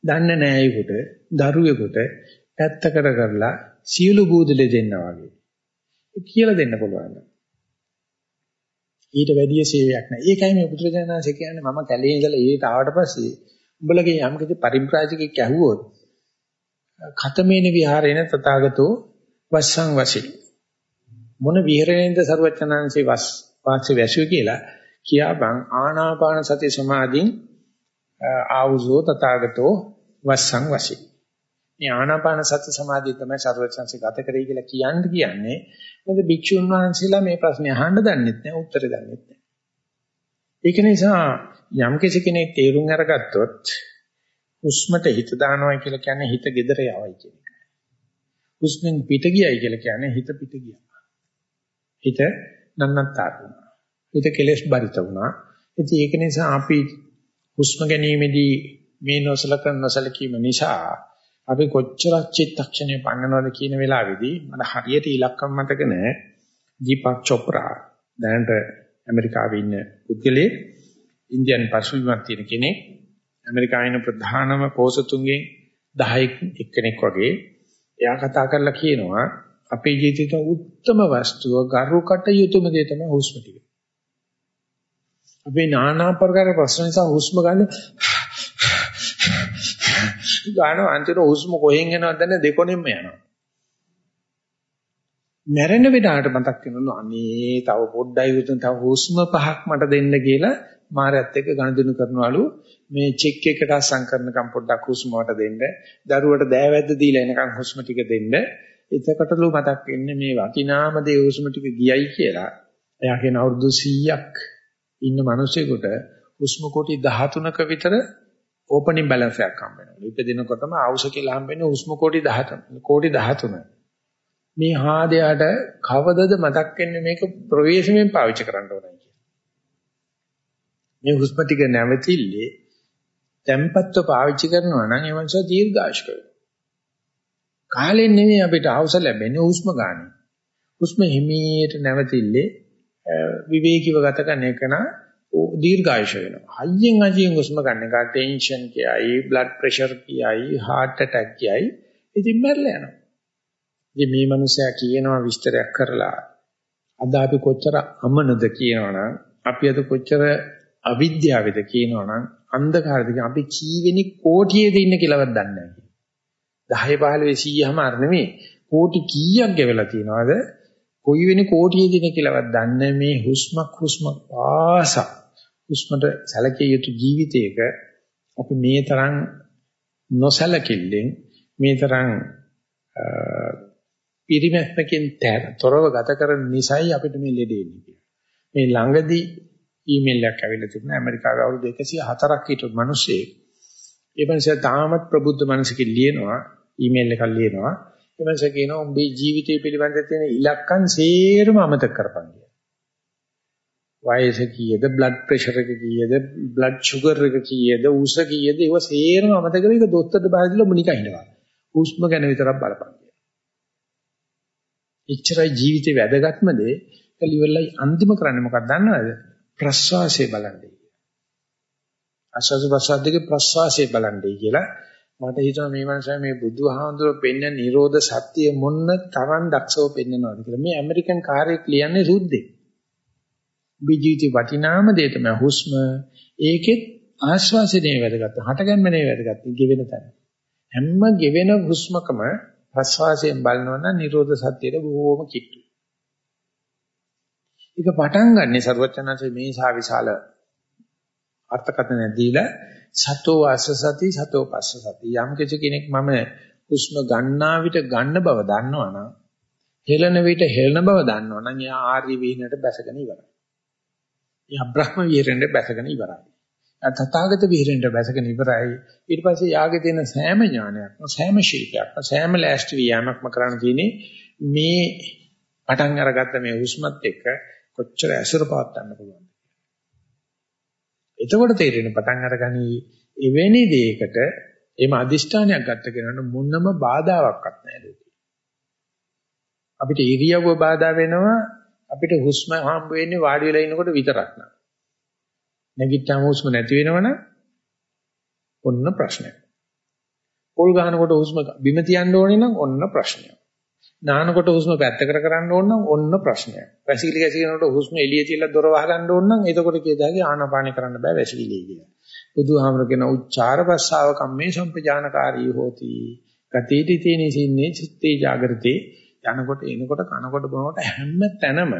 දන්න නෑයෙකුට, දරුවෙකුට පැත්තකට කරලා සියලු බූදලේ දෙන්නා වගේ. කියලා දෙන්න පුළුවන්. ඊට වැඩිය සේවයක් නෑ. ඒකයි මේ පුත්‍රජනනාංශ කියන්නේ මම කැලේ ඉඳලා ඊට ආවට පස්සේ උඹලගේ යම් කිසි පරිම්ප්‍රාජිකෙක් ඇහුවොත් කතමේන විහාරේන තථාගතෝ වස්සං වසී. මොන විහරණයෙන්ද සර්වචනංශේ වස් වාසය වැසුවේ කියලා? කියාබං ආනාපාන සති සමාධින් ආවුසෝ තථාගතෝ වස්සං වසී. මේ ආනාපාන සති සමාධිය තමයි සර්වචනංශේ ගත කරේ කියලා කියන්න කියන්නේ. මොකද භික්ෂුන් වහන්සේලා මේ ප්‍රශ්නේ අහන්න දන්නෙත් නැහැ උත්තර දන්නෙත් නැහැ. ඒක නිසා යම් කෙනෙක් තේරුම් අරගත්තොත් හුස්මට හිත දානවා කියලා කියන්නේ හිත gedera යවයි කියන එක. හුස්මෙන් පිට ගියයි කියලා කියන්නේ හිත පිට ගියා. හිත නන්නත්තර වුණා. හිත කෙලෙස් බරිත වුණා. ඉතින් ඒක නිසා අපි හුස්ම ගැනීමේදී මේ නොසලකන නොසලකීම නිසා අපි කොච්චර චිත්තක්ෂණය පන්නනවද කියන වෙලාවේදී මට හරියට ඉලක්කම් මතක නැහැ දීපක් චොප්රා දැනට ඇමරිකාවේ ඉන්න පුද්ගලයෙක් ඉන්දියන් පසුබිමක් තියෙන කෙනෙක් ඇමරිකාවේ ප්‍රධානම පොසතුන්ගෙන් 10 එක්කෙනෙක් වගේ එයා කතා කරලා කියනවා අපේ ජීවිතේ උත්තරම වස්තුව ගරුකට යුතුයම දේ තමයි හුස්ම ටික. අපි নানা ආකාර ප්‍රශ්න නිසා හුස්ම ගන්න ගන්න අන්තිම හුස්ම කොහෙන් එනවද නැත්නම් දෙකොණෙන්ම යනවා. මැරෙන විඩාට මතක් වෙනවා අනේ තව පොඩ්ඩයි විතර තව හුස්ම පහක් මට දෙන්න කියලා මාරයත් එක්ක ගණදිනු කරනවලු මේ චෙක් එකට සංකරණකම් පොඩ්ඩක් හුස්ම වට දෙන්න දරුවට දෑවැද්ද දීලා එනකන් හුස්ම ටික දෙන්න එතකොටලු මතක් වෙන්නේ මේ වටිනාම දේ හුස්ම ටික ගියයි කියලා එයා කියන අවුරුදු 100ක් ඉන්න මිනිසෙකුට හුස්ම කොටි 13ක විතර ඕපනින් බැලන්ස් එකක් හම්බ වෙනවා. ඉපදිනකොටම ආවුස කියලා හම්බ වෙන්නේ හුස්ම කොටි 13. කොටි 13. මේ හාදයට කවදද මතක් වෙන්නේ මේක ප්‍රවේශමෙන් පාවිච්චි කරන්න ඕනයි කියලා. මේ හුස්ම ටික නැවතිල්ලේ tempatව පාවිච්චි කරනවා නම් ඒ මනුස්සය දීර්ඝායුෂ වෙනවා. කාලෙන් නෙමෙයි අපිට අවශ්‍ය ලැබෙන්නේ හුස්ම ගන්න. හුස්ම හිමීට නැවතිල්ලේ විවේකීව ගත කරන එක නා දීර්ඝායුෂ වෙනවා. හයියෙන් අජියෙන් හුස්ම ගන්න එක ටෙන්ෂන් කියයි, බ්ලඩ් ප්‍රෙෂර් කියයි, heart attack කියයි. ඉතින් මැරලා යනවා. ඉතින් මේ මනුස්සයා කියනවා විස්තරයක් කරලා අද අපි කොච්චර අමනද කියනවනම් අපි අද කොච්චර අවිද්‍යාවේද කියනවනම් අන්ධකාරද අපි කීවෙනි කෝටියේද ඉන්න කියලාවත් දන්නේ නැහැ. 10 15 100ම අර නෙමෙයි. කෝටි කීයක් ගෙවලා තියනවාද? කොයි වෙනි කෝටියේ දින කියලාවත් දන්නේ මේ හුස්මක් හුස්මක් පාසා හුස්මට සැලකිය යුතු ජීවිතයක අපි මේ තරම් නොසැලකිල්ලෙන් මේ තරම් පිරිමැස්මකින් තොරව ගත කරන නිසයි අපිට මේ ලෙඩේ එන්නේ. මේ ළඟදී ඊමේල් එකක් ඇවිල්ලා තිබුණා ඇමරිකාවේ අවුරුදු 104ක් හිටපු මිනිස්සෙක්. ඒ මිනිසා තාමත් ප්‍රබුද්ධ මනසකින් ලියනවා ඊමේල් එකක් ලියනවා. ඒ මිනිසා කියනවා උඹේ ජීවිතය පිළිබඳ තියෙන ඉලක්කම් සේරම අමතක කරපන් කියලා. වයස කීයද, බ්ලඩ් ප්‍රෙෂර් එක කීයද, බ්ලඩ් ෂුගර් එක කීයද, උස කීයද ඒව සේරම අමතක කරලා ඒක දොස්තරට බාරදීලා මුනිකා හිටවා. හුස්ම ගැන විතරක් බලපන් කියලා. එච්චරයි ජීවිතේ වැදගත්ම දේ. ඒක liverලයි අන්තිම කරන්නේ මොකක්ද දන්නවද? ප්‍රස්වාසය බලන්නේ. ආශ්වාස ප්‍රශ්වාස දෙකේ ප්‍රස්වාසය බලන්නේ කියලා මට හිතෙනවා මේ මනුස්සයා මේ බුදුහාමුදුරුව පෙන්න නිරෝධ සත්‍ය මොන්න තරම් දක්ෂව පෙන්නනවාද කියලා. මේ ඇමරිකන් කාර්යයක් ලියන්නේ සුද්ධේ. බිජීවිතේ වටිනාම දේ තමයි හුස්ම. ඒකෙත් ආශ්වාසයේ වැදගත්. හටගැන්මනේ වැදගත්. ගෙවෙන තැන. හැම ගෙවෙන හුස්මකම ප්‍රශ්වාසයෙන් බලනවා නම් නිරෝධ සත්‍යයට බොහෝම කිට්ටුයි. ඒක පටන් ගන්නෙ ਸਰවචනanse මේ සා විශාල අර්ථකථන දීලා සතෝ වාසසති සතෝ පස්සසති යම් කෙනෙක් මම හුස්ම ගන්නා විට ගන්න බව දන්නවනම් හෙළන විට හෙළන බව දන්නවනම් එයා ආර්ය විහනට බැසගෙන ඉවරයි. එයා බ්‍රහ්ම විහරෙන්ට බැසගෙන ඉවරයි. තථාගත විහරෙන්ට බැසගෙන ඉවරයි. ඊට පස්සේ යාගේ තියෙන සෑම ඥානයක්ම සෑම ශිල්පයක්ම සෑම ලෑස්ති වියමක්ම කරන්න තියෙන්නේ මේ පටන් අරගත්ත මේ හුස්මත් එක්ක කොච්චර ඇසුර පවත් ගන්න පුළුවන්ද එතකොට තේරෙන පටන් අරගනි එවැනි දෙයකට එම අදිෂ්ඨානයක් ගත්ත කෙනාට මොනම බාධාවක්වත් නැහැ ලෝකේ. අපිට ඉරියව්ව බාධා වෙනවා අපිට හුස්ම හම්බ වෙන්නේ වාඩි වෙලා ඉනකොට විතරක් නා. නැගිට්ටාම හුස්ම නැති වෙනවනම් ඔන්න ප්‍රශ්නයක්. පොල් ගහනකොට හුස්ම බිම තියන්න ඕනේ නම් ඔන්න ප්‍රශ්නයක්. නානකොට හුස්ම පැත්තකට කරන්න ඕන නම් ඔන්න ප්‍රශ්නයක්. වැසිකිලි ගැසීනකොට හුස්ම එළිය තියලා දොර වහගන්න ඕන නම් එතකොට කියදාගේ ආනාපාන කරන්න බෑ වැසිකිලි කියලා. බුදුහාමර කියන උච්චාර භස්සාව කම්මේ සම්පජානකාරී හෝති. ගතේටි තේනි සින්නේ චිත්තේ జాగෘතේ යනකොට එනකොට කනකොට බොනකොට හැම තැනම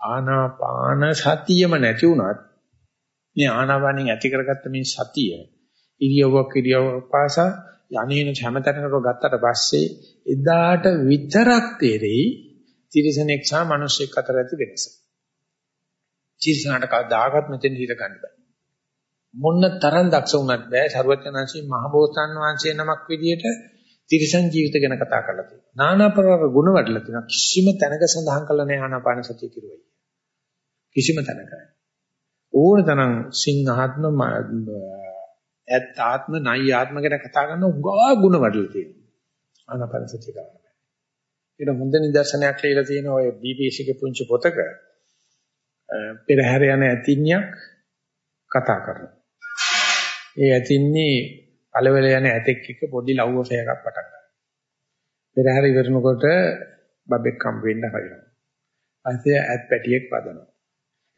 ආනාපාන සතියම නැති වුණත් මේ ආනාපානෙන් ඇති කරගත්ත මේ සතිය ඉරියව්වක් ඉරියව්වක් පාසා යන්නේන හැමතැනකම ගත්තට පස්සේ එදාට විතරක් තේරෙයි තිරිසනෙක් සහ මිනිසෙක් අතර ඇති වෙනස. තිරිසනට කවදාකවත් මෙතෙන් හිර ගන්න බෑ. මොන්න තරම් දක්ෂ වුණත් බෑ ਸਰවඥාන්සේ මහබෝසත්න් වහන්සේ නමක් විදියට තිරිසන් ජීවිත ගැන කතා කරලා තියෙනවා. নানা ප්‍රකාර ගුණ වඩලා තියෙනවා. කිසිම තැනක සඳහන් කළ නැහැ ආනාපාන සතිය කිරුවයි. කිසිම තැනක. ඕන තරම් සිංහාත්ම ඇත් ආත්ම නයි ආත්ම ගැන කතා කරන උගා ගුණ වඩලා තියෙනවා. ආනාපාන සතිය කරන්න බෑ. ඒක හොඳ නිදර්ශනයක් කියලා තියෙන ඔය BBC ගේ පුංචි පොතක පෙරහැර යන ඇතින්නියක් කතා කරනවා. ඒ ඇතින්නේ පළවල යන ඇතෙක් එක්ක පොඩි ලව් ඔෆේ එකක් පටන් ගන්නවා. පෙරහැර ඉවරනකොට බබෙක් හම්බ වෙන්න හරිනවා. ඊපස්සේ ඇත් පැටියෙක් වදනවා.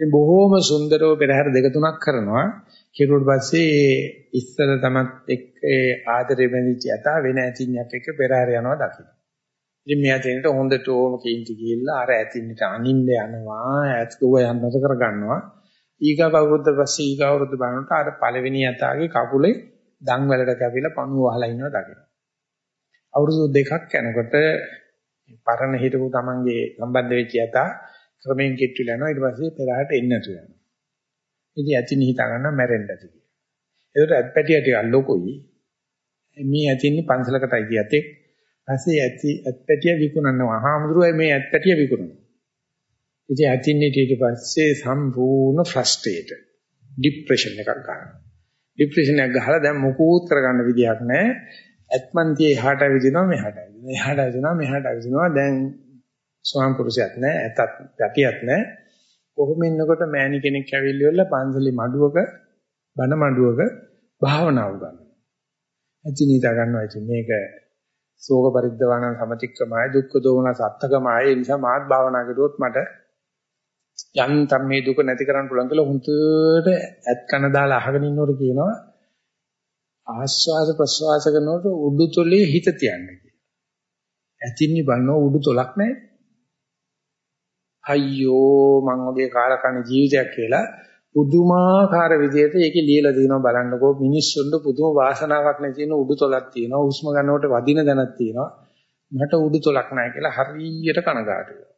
ඉතින් බොහොම සුන්දරව පෙරහැර දෙක තුනක් කරනවා. කෙරුවට පස්සේ ඉස්සර තමත් එක්ක ඒ ආදරේ බැඳිච්ච යතා වෙන ඇතින්යක් එක්ක පෙරහැර යනවා දකින්න. ඉතින් මෙයා තේනට හොඳට ඕම කේන්ති ගිහිල්ලා අර ඇතින්නට අනින්න යනවා ඈත් ගොව යන්නත කර ගන්නවා. ඊගාව අවුරුද්ද පස්සේ ඊගාව අවුරුද්ද බලනකොට අර පළවෙනි යතාගේ කකුලේ දන් වලට කැපිලා පණුව වහලා ඉන්නවා දකින්න. අවුරුදු දෙකක් යනකොට පරණ හිටපු තමන්ගේ සම්බන්ධ වෙච්ච යතා ක්‍රමෙන් කිට්ටුලා යනවා ඊට පස්සේ පෙරහැරට එන්න නැතු යනවා. ඉතින් ඇතින් හිතා ගන්න මැරෙන්න ඇති කියලා. ඒකට ඇත්පැටිය ටිකක් ලොකුයි. මේ ඇතින්නේ පන්සලකටයි කියතේ. ඊපස්සේ ඇති ඇත්පැටිය විකුණනවා. හාමුදුරුවෝ මේ ඇත්පැටිය විකුණනවා. ඉතින් ඇතින්නේ ඊට පස්සේ සම්පූර්ණ ෆ්‍රස්ට්‍රේටඩ් ડિප්‍රෙෂන් එකක් ගන්නවා. ડિප්‍රෙෂන් එකක් ගහලා දැන් මොකුත් කරගන්න විදියක් නැහැ. ඇත්මන්තියේ එහාට විදිනවා මෙහාට විදිනවා. එහාට විදිනවා මෙහාට විදිනවා. දැන් ස්වාම පුරුෂයක් නැහැ. ඇතත් යටියක් නැහැ. කොහොම ඉන්නකොට මෑණි කෙනෙක් ඇවිල්ලා පන්සලේ මඩුවක බණ මඩුවක භාවනා උගන්වනවා. ඇති නීතා ගන්නවා ඉතින් මේක ශෝක පරිද්දවාන සමතික්‍රමයි දුක්ඛ දෝමන සත්තකමයි ඒ නිසා මාත් භාවනා කරුවොත් මට යන්තම් මේ දුක නැති කරන්න පුළුවන් කියලා හුදුට ඇත් කන දාලා අහගෙන ඉන්නකොට කියනවා ආස්වාද ප්‍රසවාස කරනකොට උඩුතොලේ හිත තියන්නේ කියලා. ඇතින්නේ බලනවා උඩුතොලක් නැහැ. අයියෝ මං වගේ කාලකණ ජීවිතයක් කියලා පුදුමාකාර විදිහට ඒකේ ලියලා දිනවා බලන්නකෝ. මිනිස්සුන්ට පුදුම වාසනාවක් නැති වෙන උඩුතොලක් තියෙනවා. හුස්ම ගන්නකොට වදින දැනක් තියෙනවා. මට උඩුතොලක් නැහැ කියලා හරියට කනගාටු වෙනවා.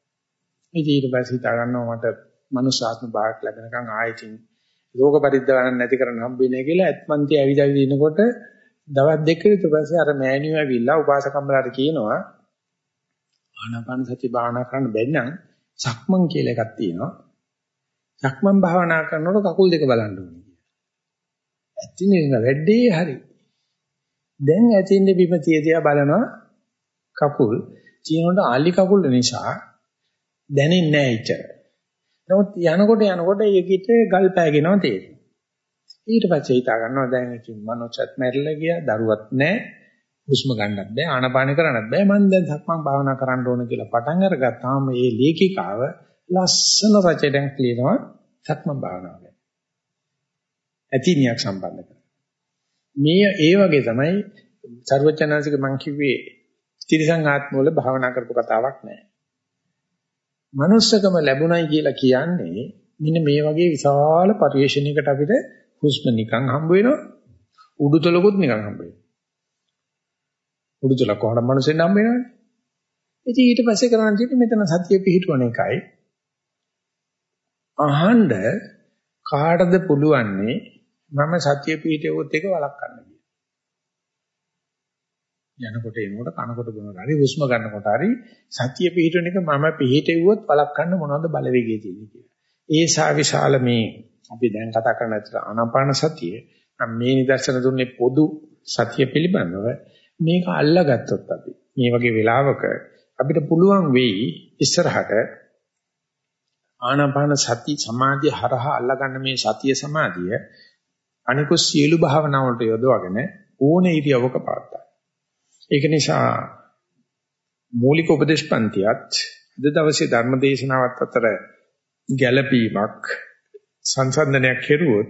ඉතින් ඊට පස්සේ හිතා ගන්නවා මට මනුෂ්‍යාත්ම භාගයක් ලැබෙනකන් ආයෙකින් රෝග පරිද්දවන්න නැති කරන්න හම්බෙන්නේ කියලා ඇත්මන්ති ඇවිදවි ඉනකොට දවස් දෙක විතර පස්සේ අර මෑණියෝ ඇවිල්ලා උපාසකම්බලාට කියනවා ආනාපාන සති භාවනා කරන්න බැන්නම් සක්මන් කියලා එකක් තියෙනවා. සක්මන් භාවනා කරනකොට කකුල් දෙක බලන්න ඕනේ. ඇත්තිනේ වැඩේ හරි. දැන් ඇතින්නේ බිම තියදියා බලනවා කකුල් චීනොට ආලි කකුල් නිසා දැනෙන්නේ නැහැ ඉච්චර. නමුත් යනකොට යනකොට ඒකිට ගල් පෑගෙනවා තේරෙනවා. ඊට පස්සේ හිතා ගන්නවා දැන් ඉතින් මනෝචත් මැරිලා ගියා දරුවත් නැහැ. හුස්ම ගන්නත් බෑ ආනපාන කරන්නත් බෑ මම දැන් සක්මන් භාවනා කරන්න ඕන කියලා පටන් අරගත්තාම මේ ලේඛිකාව ලස්සන රචනයක් ලියනවා සක්මන් භාවනාව ගැන. ඇතිනියක් සම්බන්ධ කරලා. මේ ඒ වගේ තමයි ਸਰවචනාසික මං කිව්වේ තිරිසං ආත්මවල භාවනා කරපු කතාවක් නෑ. manussකම ලැබුණයි කියලා කියන්නේ මෙන්න මේ වගේ විශාල පරිශ්‍රණයකට අපිට හුස්ම නිකන් හම්බ වෙනවා උඩුතලකුත් නිකන් හම්බ වෙනවා. උඩුතල කොහොමද මිනිස්සෙන් හම්බ වෙනවනේ. ඉතින් ඊට පස්සේ කරන්න තියෙන්නේ මෙතන සතිය පිහිටවන එකයි. අහන්න කාටද පුළුවන්නේ මම සතිය පිහිටවුවොත් එක වළක්වන්න යනකොට එනකොට කනකොට බොනකොට හරි හුස්ම ගන්නකොට හරි සතිය පිහිටවන එක මම පිහිටෙව්වොත් බලක්න්න මොනවද බලවේගය තියෙන්නේ කියලා. ඒ සා විශාල මේ අපි දැන් කතා කරන අතර ආනාපාන සතිය නම් මේ නිදර්ශන දුන්නේ පොදු සතිය පිළිබඳව මේක අල්ලාගත්තොත් අපි මේ වගේ වෙලාවක අපිට පුළුවන් වෙයි ඉස්සරහට ආනාපාන සති සමාධිය හරහා අල්ලාගන්න මේ සතිය සමාධිය අනිකුත් සියලු භාවනා වලට යොදවගෙන ඕනේ ඉරියවක පාත්තා. ඒක නිසා මූලික උපදේශ පන්තියත් අද දවසේ ධර්ම දේශනාවත් අතර ගැළපීමක් සංසන්දනයක් කෙරුවොත්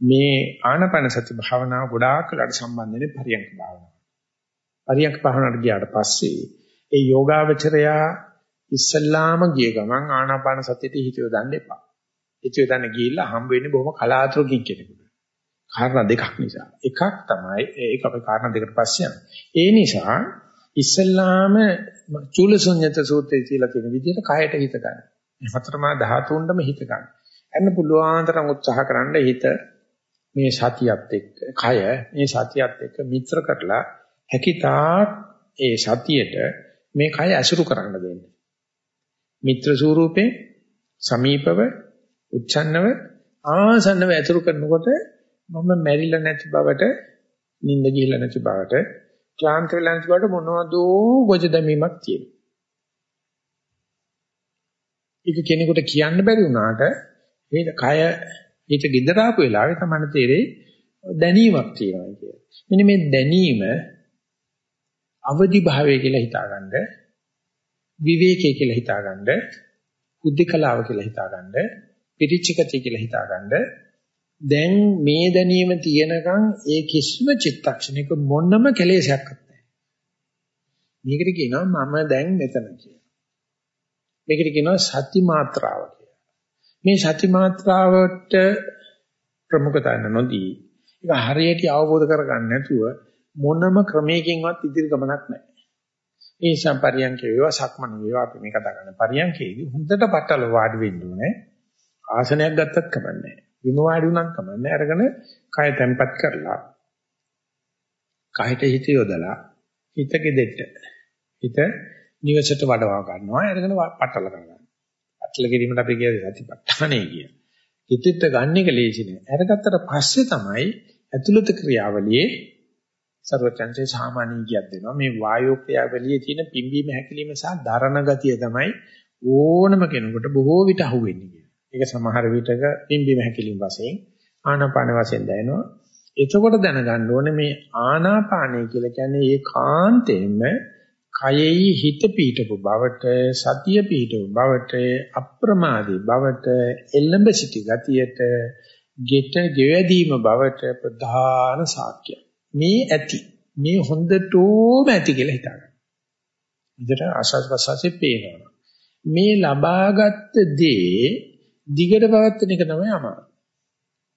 මේ ආනපන සති භාවනාව ගොඩාක් වෙලාට සම්බන්ධ වෙන්නේ පරියන්ක භාවනාව. පරියන්ක භාවනාවට ගියාට පස්සේ ඒ යෝගාවචරයා ඉස්සල්ලාම ගිය ගමන් ආනාපාන සතියට හිත යොදන්න එපා. හිත යොදන්න ගිහිල්ලා හම්බ වෙන්නේ බොහොම කලාතුරකින් කෙනෙකුට. කාරණා දෙකක් නිසා. එකක් තමයි ඒක අපේ කාරණා දෙකට පස්සේ ඒ නිසා ඉස්සල්ලාම චූලසුඤ්ඤත සූත්‍රයේ කියලා තියෙන විදිහට කයට හිත ගන්න. මේ හතරමා ධාතුන්ටම හිත ගන්න. එන්න පුළුවන් තරම් උත්සාහ කරන්න හිත මේ සතියත් එක්ක කය මේ සතියත් එක්ක මිත්‍ර කරලා හැකිතාක් ඒ සතියට මේ කය ඇසුරු කරන්න දෙන්න. මිත්‍ර ස්වරූපේ සමීපව උච්ඡන්නව ආසන්නව ඇසුරු කරනකොට මම මැරිලා නැති බවට, නිින්ද ගිහිල්ලා නැති බවට, ක්ලාන්ත වෙලා නැති බවට මොනවදෝ ගොජ දැමීමක් තියෙනවා. ඒක කෙනෙකුට කියන්න බැරි වුණාට මේක කය හිත gedara ආපු වෙලාවේ තමයි තේරෙයි දැනීමක් තියෙනවා කියලා. මෙන්න මේ දැනීම අවදි භාවය කියලා හිතාගන්න විවේකයේ කියලා හිතාගන්න බුද්ධිකලාව කියලා හිතාගන්න පිටිච්චකතිය කියලා හිතාගන්න දැන් මේ දැනීම තියෙනකන් ඒ කිසිම චිත්තක්ෂණයක මොනම කෙලෙසයක් නැහැ. මේකට කියනවා මම දැන් මෙතන කියලා. මේකට කියනවා සති මාත්‍රාව කියලා. මේ සති මාත්‍රාවට ප්‍රමුඛතාව නොදී ඒක හරියට අවබෝධ කරගන්න නැතුව මොනම ක්‍රමයකින්වත් ඉදිරි ගමනක් නැහැ. ඒ සම්පරියන්ක වේවා සක්මන් වේවා අපි මේ කතා කරන පරියන්කේදී හොඳට පටල වාඩි වෙන්න ඕනේ. ආසනයක් ගත්තත් කමන්නේ නැහැ. විම වාඩි වුණත් කමන්නේ අරගෙන කය තැම්පත් කරලා කයට හිත යොදලා හිත කෙදෙට්ට හිත නිවසට වඩවා ගන්නවා අරගෙන පටල කරගන්නවා පටල කිරීමට අපි කියන්නේ සතිපට්ඨානයි කිය. හිතෙත් ගන්න එක ලේසි නෑ. අරගත්තට පස්සේ තමයි ඇතුළත ක්‍රියාවලියේ සර්වචන්සේ සාමාන්‍ය කියක් දෙනවා. මේ වායෝ ක්‍රියාවලියේ තියෙන පිම්බීම හැකිලිම සහ දරණ ගතිය තමයි ඕනම කෙනෙකුට බොහෝ විට අහුවෙන්නේ. ඒක සමහර විටක පිම්බීම හැකිලිම වශයෙන් ආනාපාන වශයෙන් දැනෙනවා. එතකොට දැනගන්න ඕනේ මේ ආනාපානය කියලා කියන්නේ ඒ කාන්තේම කයෙහි හිත පීඨපු බවට සතිය පීඨපු බවට අප්‍රමාදී බවට එළඹ සිටි ගතියට ගෙට ගෙවැදීම බවට ප්‍රධාන සාක්ෂිය. මේ ඇති මේ හොඳටම ඇති කියලා හිතනවා. විතර ආශාස ප්‍රසාසෙ පේනවා. මේ ලබාගත් දේ දිගට පවත්වන එක තමයි අමාරු.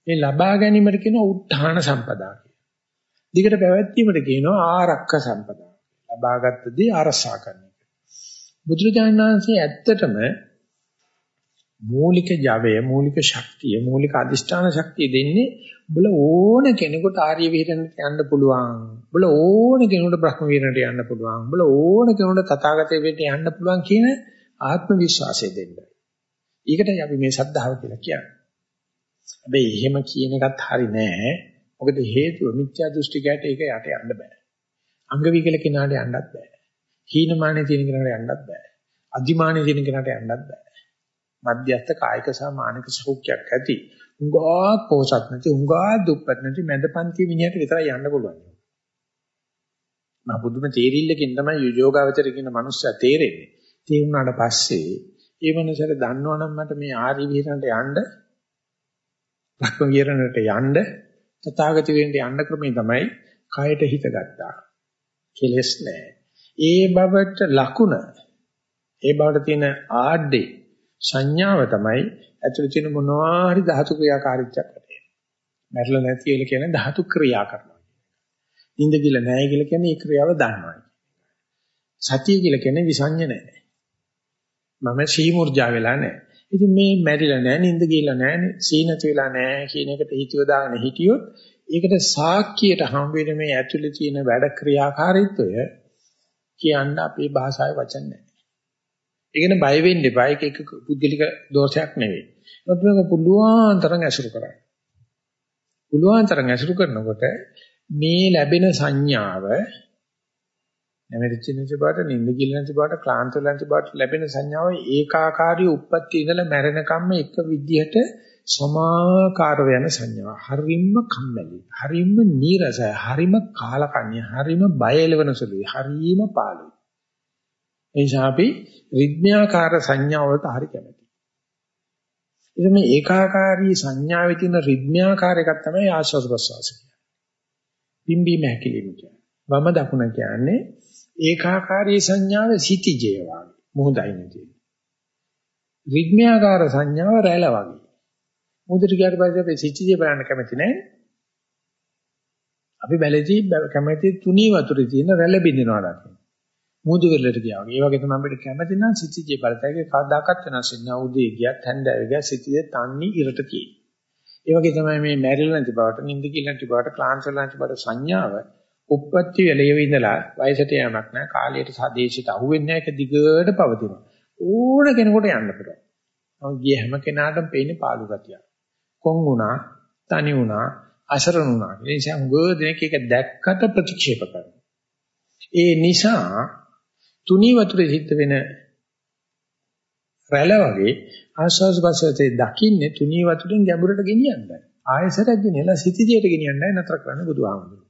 මේ ලබා ගැනීමට කියනවා උත්හාන සම්පදා කියලා. දිගට පැවැත්වීමට කියනවා ආරක්ක සම්පදා. ලබාගත් දේ අරසා ගන්න එක. බුදුරජාණන් වහන්සේ ඇත්තටම මූලික ජවය, මූලික ශක්තිය, මූලික අදිෂ්ඨාන ශක්තිය දෙන්නේ උඹල ඕන කෙනෙකුට ආර්ය විහරණයට යන්න පුළුවන්. උඹල ඕන කෙනෙකුට බ්‍රහ්ම විහරණයට යන්න පුළුවන්. උඹල ඕන කෙනෙකුට තථාගතයේ වෙට යන්න පුළුවන් කියන ආත්ම විශ්වාසය දෙන්න. ඒකටයි අපි මේ සද්ධාව කියලා කියන්නේ. හැබැයි එහෙම කියන එකත් හරි නෑ. මොකද හේතුව මිත්‍යා දෘෂ්ටිකයට ඒක යට යන්න බෑ. අංග විකල කෙනාට යන්නත් බෑ. හීනමානෙ තියෙන කෙනාට යන්නත් බෑ. අදිමානෙ තියෙන කෙනාට යන්නත් බෑ. මධ්‍යස්ථ කායික සහ මානසික සෞඛ්‍යයක් ඇති. උංගා පෝසත් නැති උංගා දුප්පත් නැති මැදපන්ති විනියට විතරයි යන්න පුළුවන්. මම බුදුම තේරිල්ලකින් තමයි යෝගාවචර කියන මනුස්සයා තේරෙන්නේ. තේරුණාට පස්සේ ඒ මනුස්සයාට දන්නවනම් මට මේ ආරි විහරණයට යන්න භක්ම විහරණයට යන්න තථාගත වෙන්න යන්න ක්‍රමේ තමයි කයට හිත ගත්තා. කෙලස් නැහැ. ඒ බවට ලකුණ ඒ බවට තියෙන ආඩේ සංඥාව තමයි ඇතුළේ තියෙන මොනවා හරි ධාතු ක්‍රියාකාරීත්වයක් ඇති. මැරෙලා නැති කියලා කියන්නේ ධාතු ක්‍රියා කරනවා. නිින්ද කියලා නැහැ කියලා කියන්නේ ඒ ක්‍රියාව දන්නවා. සතිය කියලා කියන්නේ විසඤ්ඤ නැහැ. මම සීමුර්ජා වෙලා නැහැ. ඉතින් මේ මැරිලා නැහැ, නිින්ද ගිහලා නැහැ, සීනත වෙලා නැහැ කියන එකට හිතියෝ දාගෙන හිටියොත් ඒකට සාක්කියට හම් වෙන මේ ඇතුලේ තියෙන වැඩ ක්‍රියාකාරීත්වය කියන්න අපේ භාෂාවේ වචන නැහැ. ඒකන බය වෙන්න එපා. ඒක එක පුද්ගලික දෝෂයක් නෙවෙයි. ඒත් මේක පුළුවන් තරම් ඇසුරු කරන්න. පුළුවන් තරම් ඇසුරු කරනකොට මේ ලැබෙන සංඥාව නැමෙච්ච නැති බාට නිින්ද කිල නැති බාට ක්ලාන්ත නැති බාට ලැබෙන සංඥාව ඒකාකාරී උප්පත්ති ඉඳලා මැරෙනකම්ම එක විදිහට සමාකාර වෙන සංඥා. හරිම කම්මැලි. හරිම නීරසයි. හරිම කාලකන්‍ය. හරිම බය එලවන සුළුයි. හරිම පාළුයි. එනිසා අපි රිද්මයාකාර සංඥා වලට හරි කැමතියි. ඉතින් මේ ඒකාකාරී සංඥාවේ තියෙන රිද්මයාකාර එකක් තමයි ආශ්වාස ප්‍රශ්වාස කියන්නේ. පිම්බීම හැකිලිම කියන්නේ. වම දකුණ කියන්නේ ඒකාකාරී සංඥාව සිටිජය වගේ. මොහොතයි නෙදී. රිද්මයාකාර සංඥාව රැළ වගේ. මුදිට ගියාට පස්සේ අපි සිටිජය බලන්න කැමති නැහැ. අපි බැලේදී කැමති තුනී වතුරේ තියෙන රැළ බින්දිනවා දකින්න. මුදු වෙලට ගියා වගේ. ඒ වගේ තමයි අපිට කැමති නම් සිටිජේ බලතැගේ කවදාකවත් වෙනස් වෙන්නේ නැහැ. උදේ ගියත් හැන්දෑවේ ගියත් සිටිජේ තන්නේ ඉරට තියෙන්නේ. ඒ වගේ තමයි මේ මැරිලා නැති බවට, නිින්ද කියලා නැති බවට, ක්ලාන්ත නැති බවට සංඥාව උප්පත්ති වෙලෙව ඉඳලා වයසට යamak නැහැ. කාලයට සාදේශයට අහුවෙන්නේ නැහැ. ඒක දිගට පවතිනවා. ඕන කෙනෙකුට යන්න පුළුවන්. මම ගිය හැම කෙනාටම පේන්නේ පාළු ගතියක්. කොන් වුණා, තනි වුණා, අසරණ වුණා. ඒ නිසා උගෝ දෙනෙක් ඒක දැක්කට ප්‍රතික්ෂේප කරනවා. ඒ නිසා තුනී වතුරේ හිට වෙන රැළ වගේ ආස්වාස් පස්සේ දකින්නේ තුනී වතුරෙන් ගැඹුරට ගෙනියන්නයි. ආයසරයක් ගෙනියලා සිටිදියට ගෙනියන්නයි නතර කරන්නේ බුදුහාමුදුරුවෝ.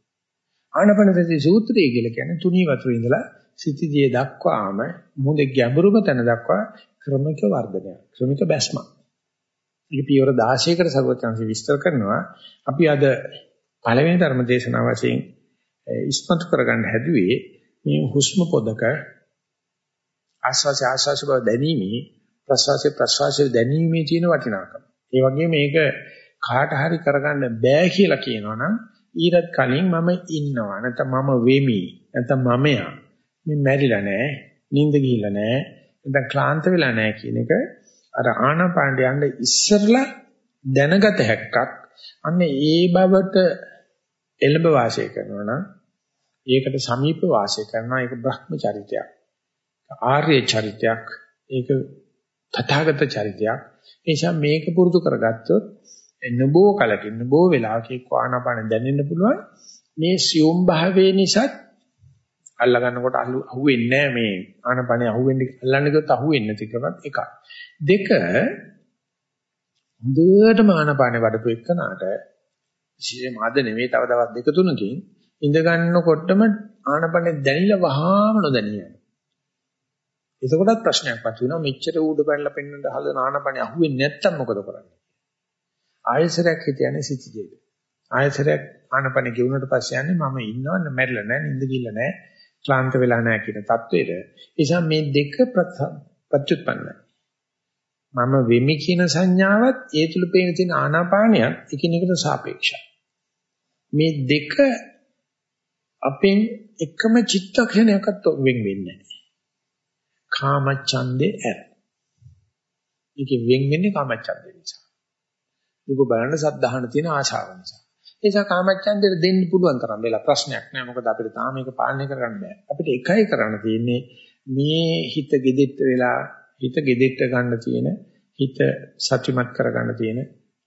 ආනපනසති සූත්‍රය කියලා කියන්නේ තුනී වතුරේ ඉඳලා සිටිදිය දක්වාම මුහුදේ ගැඹුරුම තැන දක්වා ක්‍රමික වර්ධනය. ක්‍රමික බැස්මක්. ඒක පියවර 16කට සර්වචන්සි විස්තර කරනවා. අපි අද පළවෙනි ධර්ම දේශනාව වශයෙන් ඉස්මතු කරගන්න හැදුවේ මේ හුස්ම පොදක ආස්වාස ආස්වාස බව දැනීමේ ප්‍රසවාසයේ ප්‍රසවාසයේ දැනීමේ තියෙන වටිනාකම. ඒ වගේම මේක කාට හරි කරගන්න බෑ කියලා කියනවනම් ඊටත් කලින් මම ඉන්නවා. නැත්නම් මම වෙමි. නැත්නම් මමයා. මේ මැරිලා නැහැ නිින්ද ගිහිල්ලා නැහැ නැත්නම් ක්ලාන්ත වෙලා නැහැ කියන එක අර ආනාපානට යන්න ඉස්සරලා දැනගත හැක්කක්. අන්න ඒ බවට එළඹ වාසය කරනවා නම් ඒකට සමීප වාසය කරනවා. ඒක බ්‍රහ්මචරිතයක්. ආර්ය චරිතයක් ඒක තථාගත චරිතයක්. ඒ නිසා මේක පුරුදු කරගත්තොත් නබෝ කලකින් නබෝ වෙලාවක ආනාපාන දැනෙන්න පුළුවන්. මේ සියුම් භාවයේ නිසාත් අල්ලා ගන්නකොට අහුවෙන්නේ නැහැ මේ ආනාපානේ අහුවෙන්නේ අල්ලන්නේ කිව්වොත් අහුවෙන්නේ නැති ක්‍රමත් එකක්. දෙක හොඳටම ආනාපානේ වඩපු එක්කනට විශේෂම අද නෙමෙයි තව දවස් දෙක තුනකින් ඉඳ ගන්නකොටම ආනාපානේ දැනිලා වහාම නොදැනියන එතකොටත් ප්‍රශ්නයක් මතුවෙනවා මෙච්චර ඌඩ බැලලා පෙන්නන හද නානපණේ අහුවෙන්නේ නැත්තම් මොකද කරන්නේ? ආයසරයක් හිතන්නේ සිතිජේද. ආයසරයක් ආනපණේ ගෙවුනට පස්සේ යන්නේ මම ඉන්නව මැරිලා නැහැ නිින්ද ගිල්ල නැහැ ක්ලාන්ත වෙලා නැහැ කියන தത്വෙට. එනිසා මේ දෙක ප්‍රත්‍යুৎපන්නයි. මම වෙමි කියන සංඥාවත් ඒ තුල පේන තියෙන ආනාපානියත් එකිනෙකට සාපේක්ෂයි. මේ දෙක අපෙන් එකම චිත්තක්ෂණයකට වෙන් වෙන්නේ නැහැ. කාමච්ඡන්දේ ඇර. ඒකෙන් වෙන් වෙන්නේ කාමච්ඡන්දේ නිසා. දුක බලන සද්ධාහන තියෙන ආශාව නිසා. ඒ නිසා කාමච්ඡන්දෙට දෙන්න පුළුවන් තරම් වෙලා ප්‍රශ්නයක් නෑ. මොකද අපිට තාම මේක පාලනය කරගන්න බෑ. අපිට එකයි කරන්න තියෙන්නේ මේ හිත gedෙට්ට වෙලා හිත gedෙට්ට ගන්න තියෙන හිත සත්‍යමත් කරගන්න තියෙන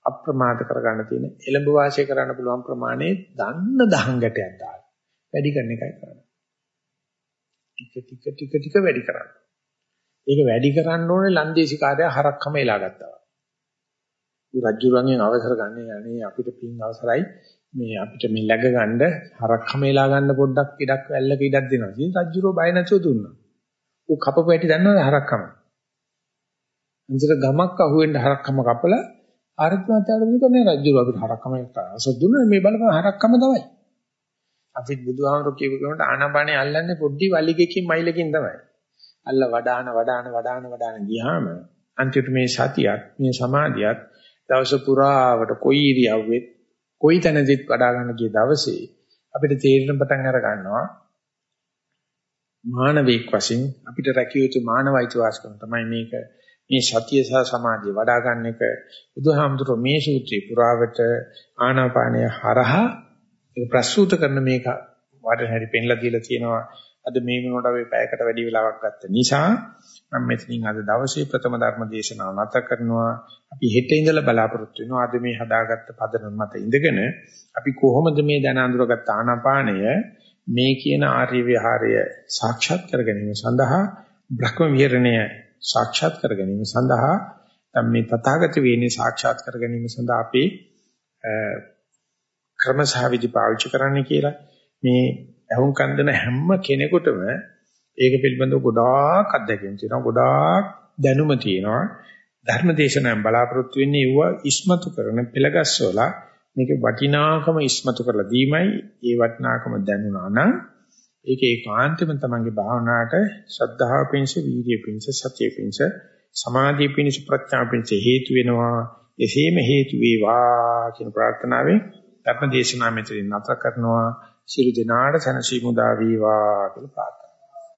අප්‍රමාද කරගන්න තියෙන එළඹ වාසය කරන්න පුළුවන් ප්‍රමාණය දන්න දහංගටයක් දාලා වැඩි කරන එකයි කරන්නේ. ටික ටික ටික ටික වැඩි කරන්න. ඒක වැඩි කරන්න ඕනේ ලන්දේසි කාර්යය හරක්කම එලා ගත්තා. රජුරන්ගෙන් අවසර ගන්න යන්නේ අපිට පින් අවසරයි මේ අපිට මේ läග ගන්න හරක්කම එලා ගන්න පොඩ්ඩක් ඉඩක් වැල්ලක ඉඩක් දෙනවා. ඉතින් රජුරෝ බය නැතුව දුන්නා. ඌ කපපු ඇටි දන්නවද හරක්කම? අන්තිර ගමක් අහුවෙන්න හරක්කම කපලා ආරත්මාතාවට මේකනේ රජුරෝ අපිට හරක්කම අවසර දුන්නා මේ බලපන් හරක්කම තමයි. අපිත් බුදුහාමරෝ කියපු කෙනාට ආනාපානේ අල්ලන්නේ පොඩි වලිගකින් මයිලකින් තමයි. අල්ල වඩාන වඩාන වඩාන වඩාන ගියාම අන්තිමට මේ සතියත් මේ සමාධියත් දවස පුරාවට කොයි ඉරියව්වෙත් කොයි තැනදීත් වඩා ගන්න ගිය දවසේ අපිට තේරෙන පටන් අර ගන්නවා. මානවික වශයෙන් අපිට රැකිය යුතු මානවයිති වාස්කම් තමයි මේක. මේ සතිය සහ සමාධිය වඩා ගන්න එක. බුදුහාමුදුරුවෝ මේ සූත්‍රේ පුරාවට ආනාපානය හරහා ඒක ප්‍රස්තුත කරන මේක වාට හැරි පෙන්ලා දීලා තියෙනවා. අද මේ වෙනකොට අපි පැයකට වැඩි වෙලාවක් ගත්ත නිසා මම මෙතනින් අද දවසේ ප්‍රථම ධර්ම දේශනාව නැත කරනවා. අපි හෙට ඉඳලා බලාපොරොත්තු වෙනවා. අද මේ හදාගත්ත පදනම මත ඉඳගෙන අපි කොහොමද මේ දැන අඳුරගත්ත ආනාපානය මේ කියන ආර්ය විහාරය සාක්ෂාත් කර ගැනීම සඳහා බ්‍රහ්ම විහරණය සාක්ෂාත් කර ගැනීම සඳහා මේ තථාගත වේනේ සාක්ෂාත් කර ගැනීම සඳහා අපි ක්‍රමසහ විදි පාවිච්චි කරන්න කියලා මේ ඇහුම් කන්දන හැම කෙනෙකුටම ඒක පිළිබඳව ගොඩාක් අත්දැකීම් තියෙනවා ගොඩාක් දැනුම තියෙනවා. ධර්මදේශනයෙන් බලාපොරොත්තු වෙන්නේ ඊව ඉස්මතු කරන පෙළගස්සවලා මේක වටිනාකම ඉස්මතු කරලා දීමයි. ඒ වටිනාකම දැනුණා නම් ඒක ඒකාන්තෙම තමන්ගේ භාවනාවට ශ්‍රද්ධාව පිණිස වීර්ය පිණිස සතිය පිණිස සමාධිය පිණිස ප්‍රඥා පිණිස හේතු වෙනවා. එසේම හේතු වේවා කියන ප්‍රාර්ථනාවෙන් ධර්ම දේශනාව මෙතනින් නැවත කරනවා. සියලු දෙනාට සනසීමු දා වේවා කියලා ප්‍රාර්ථනා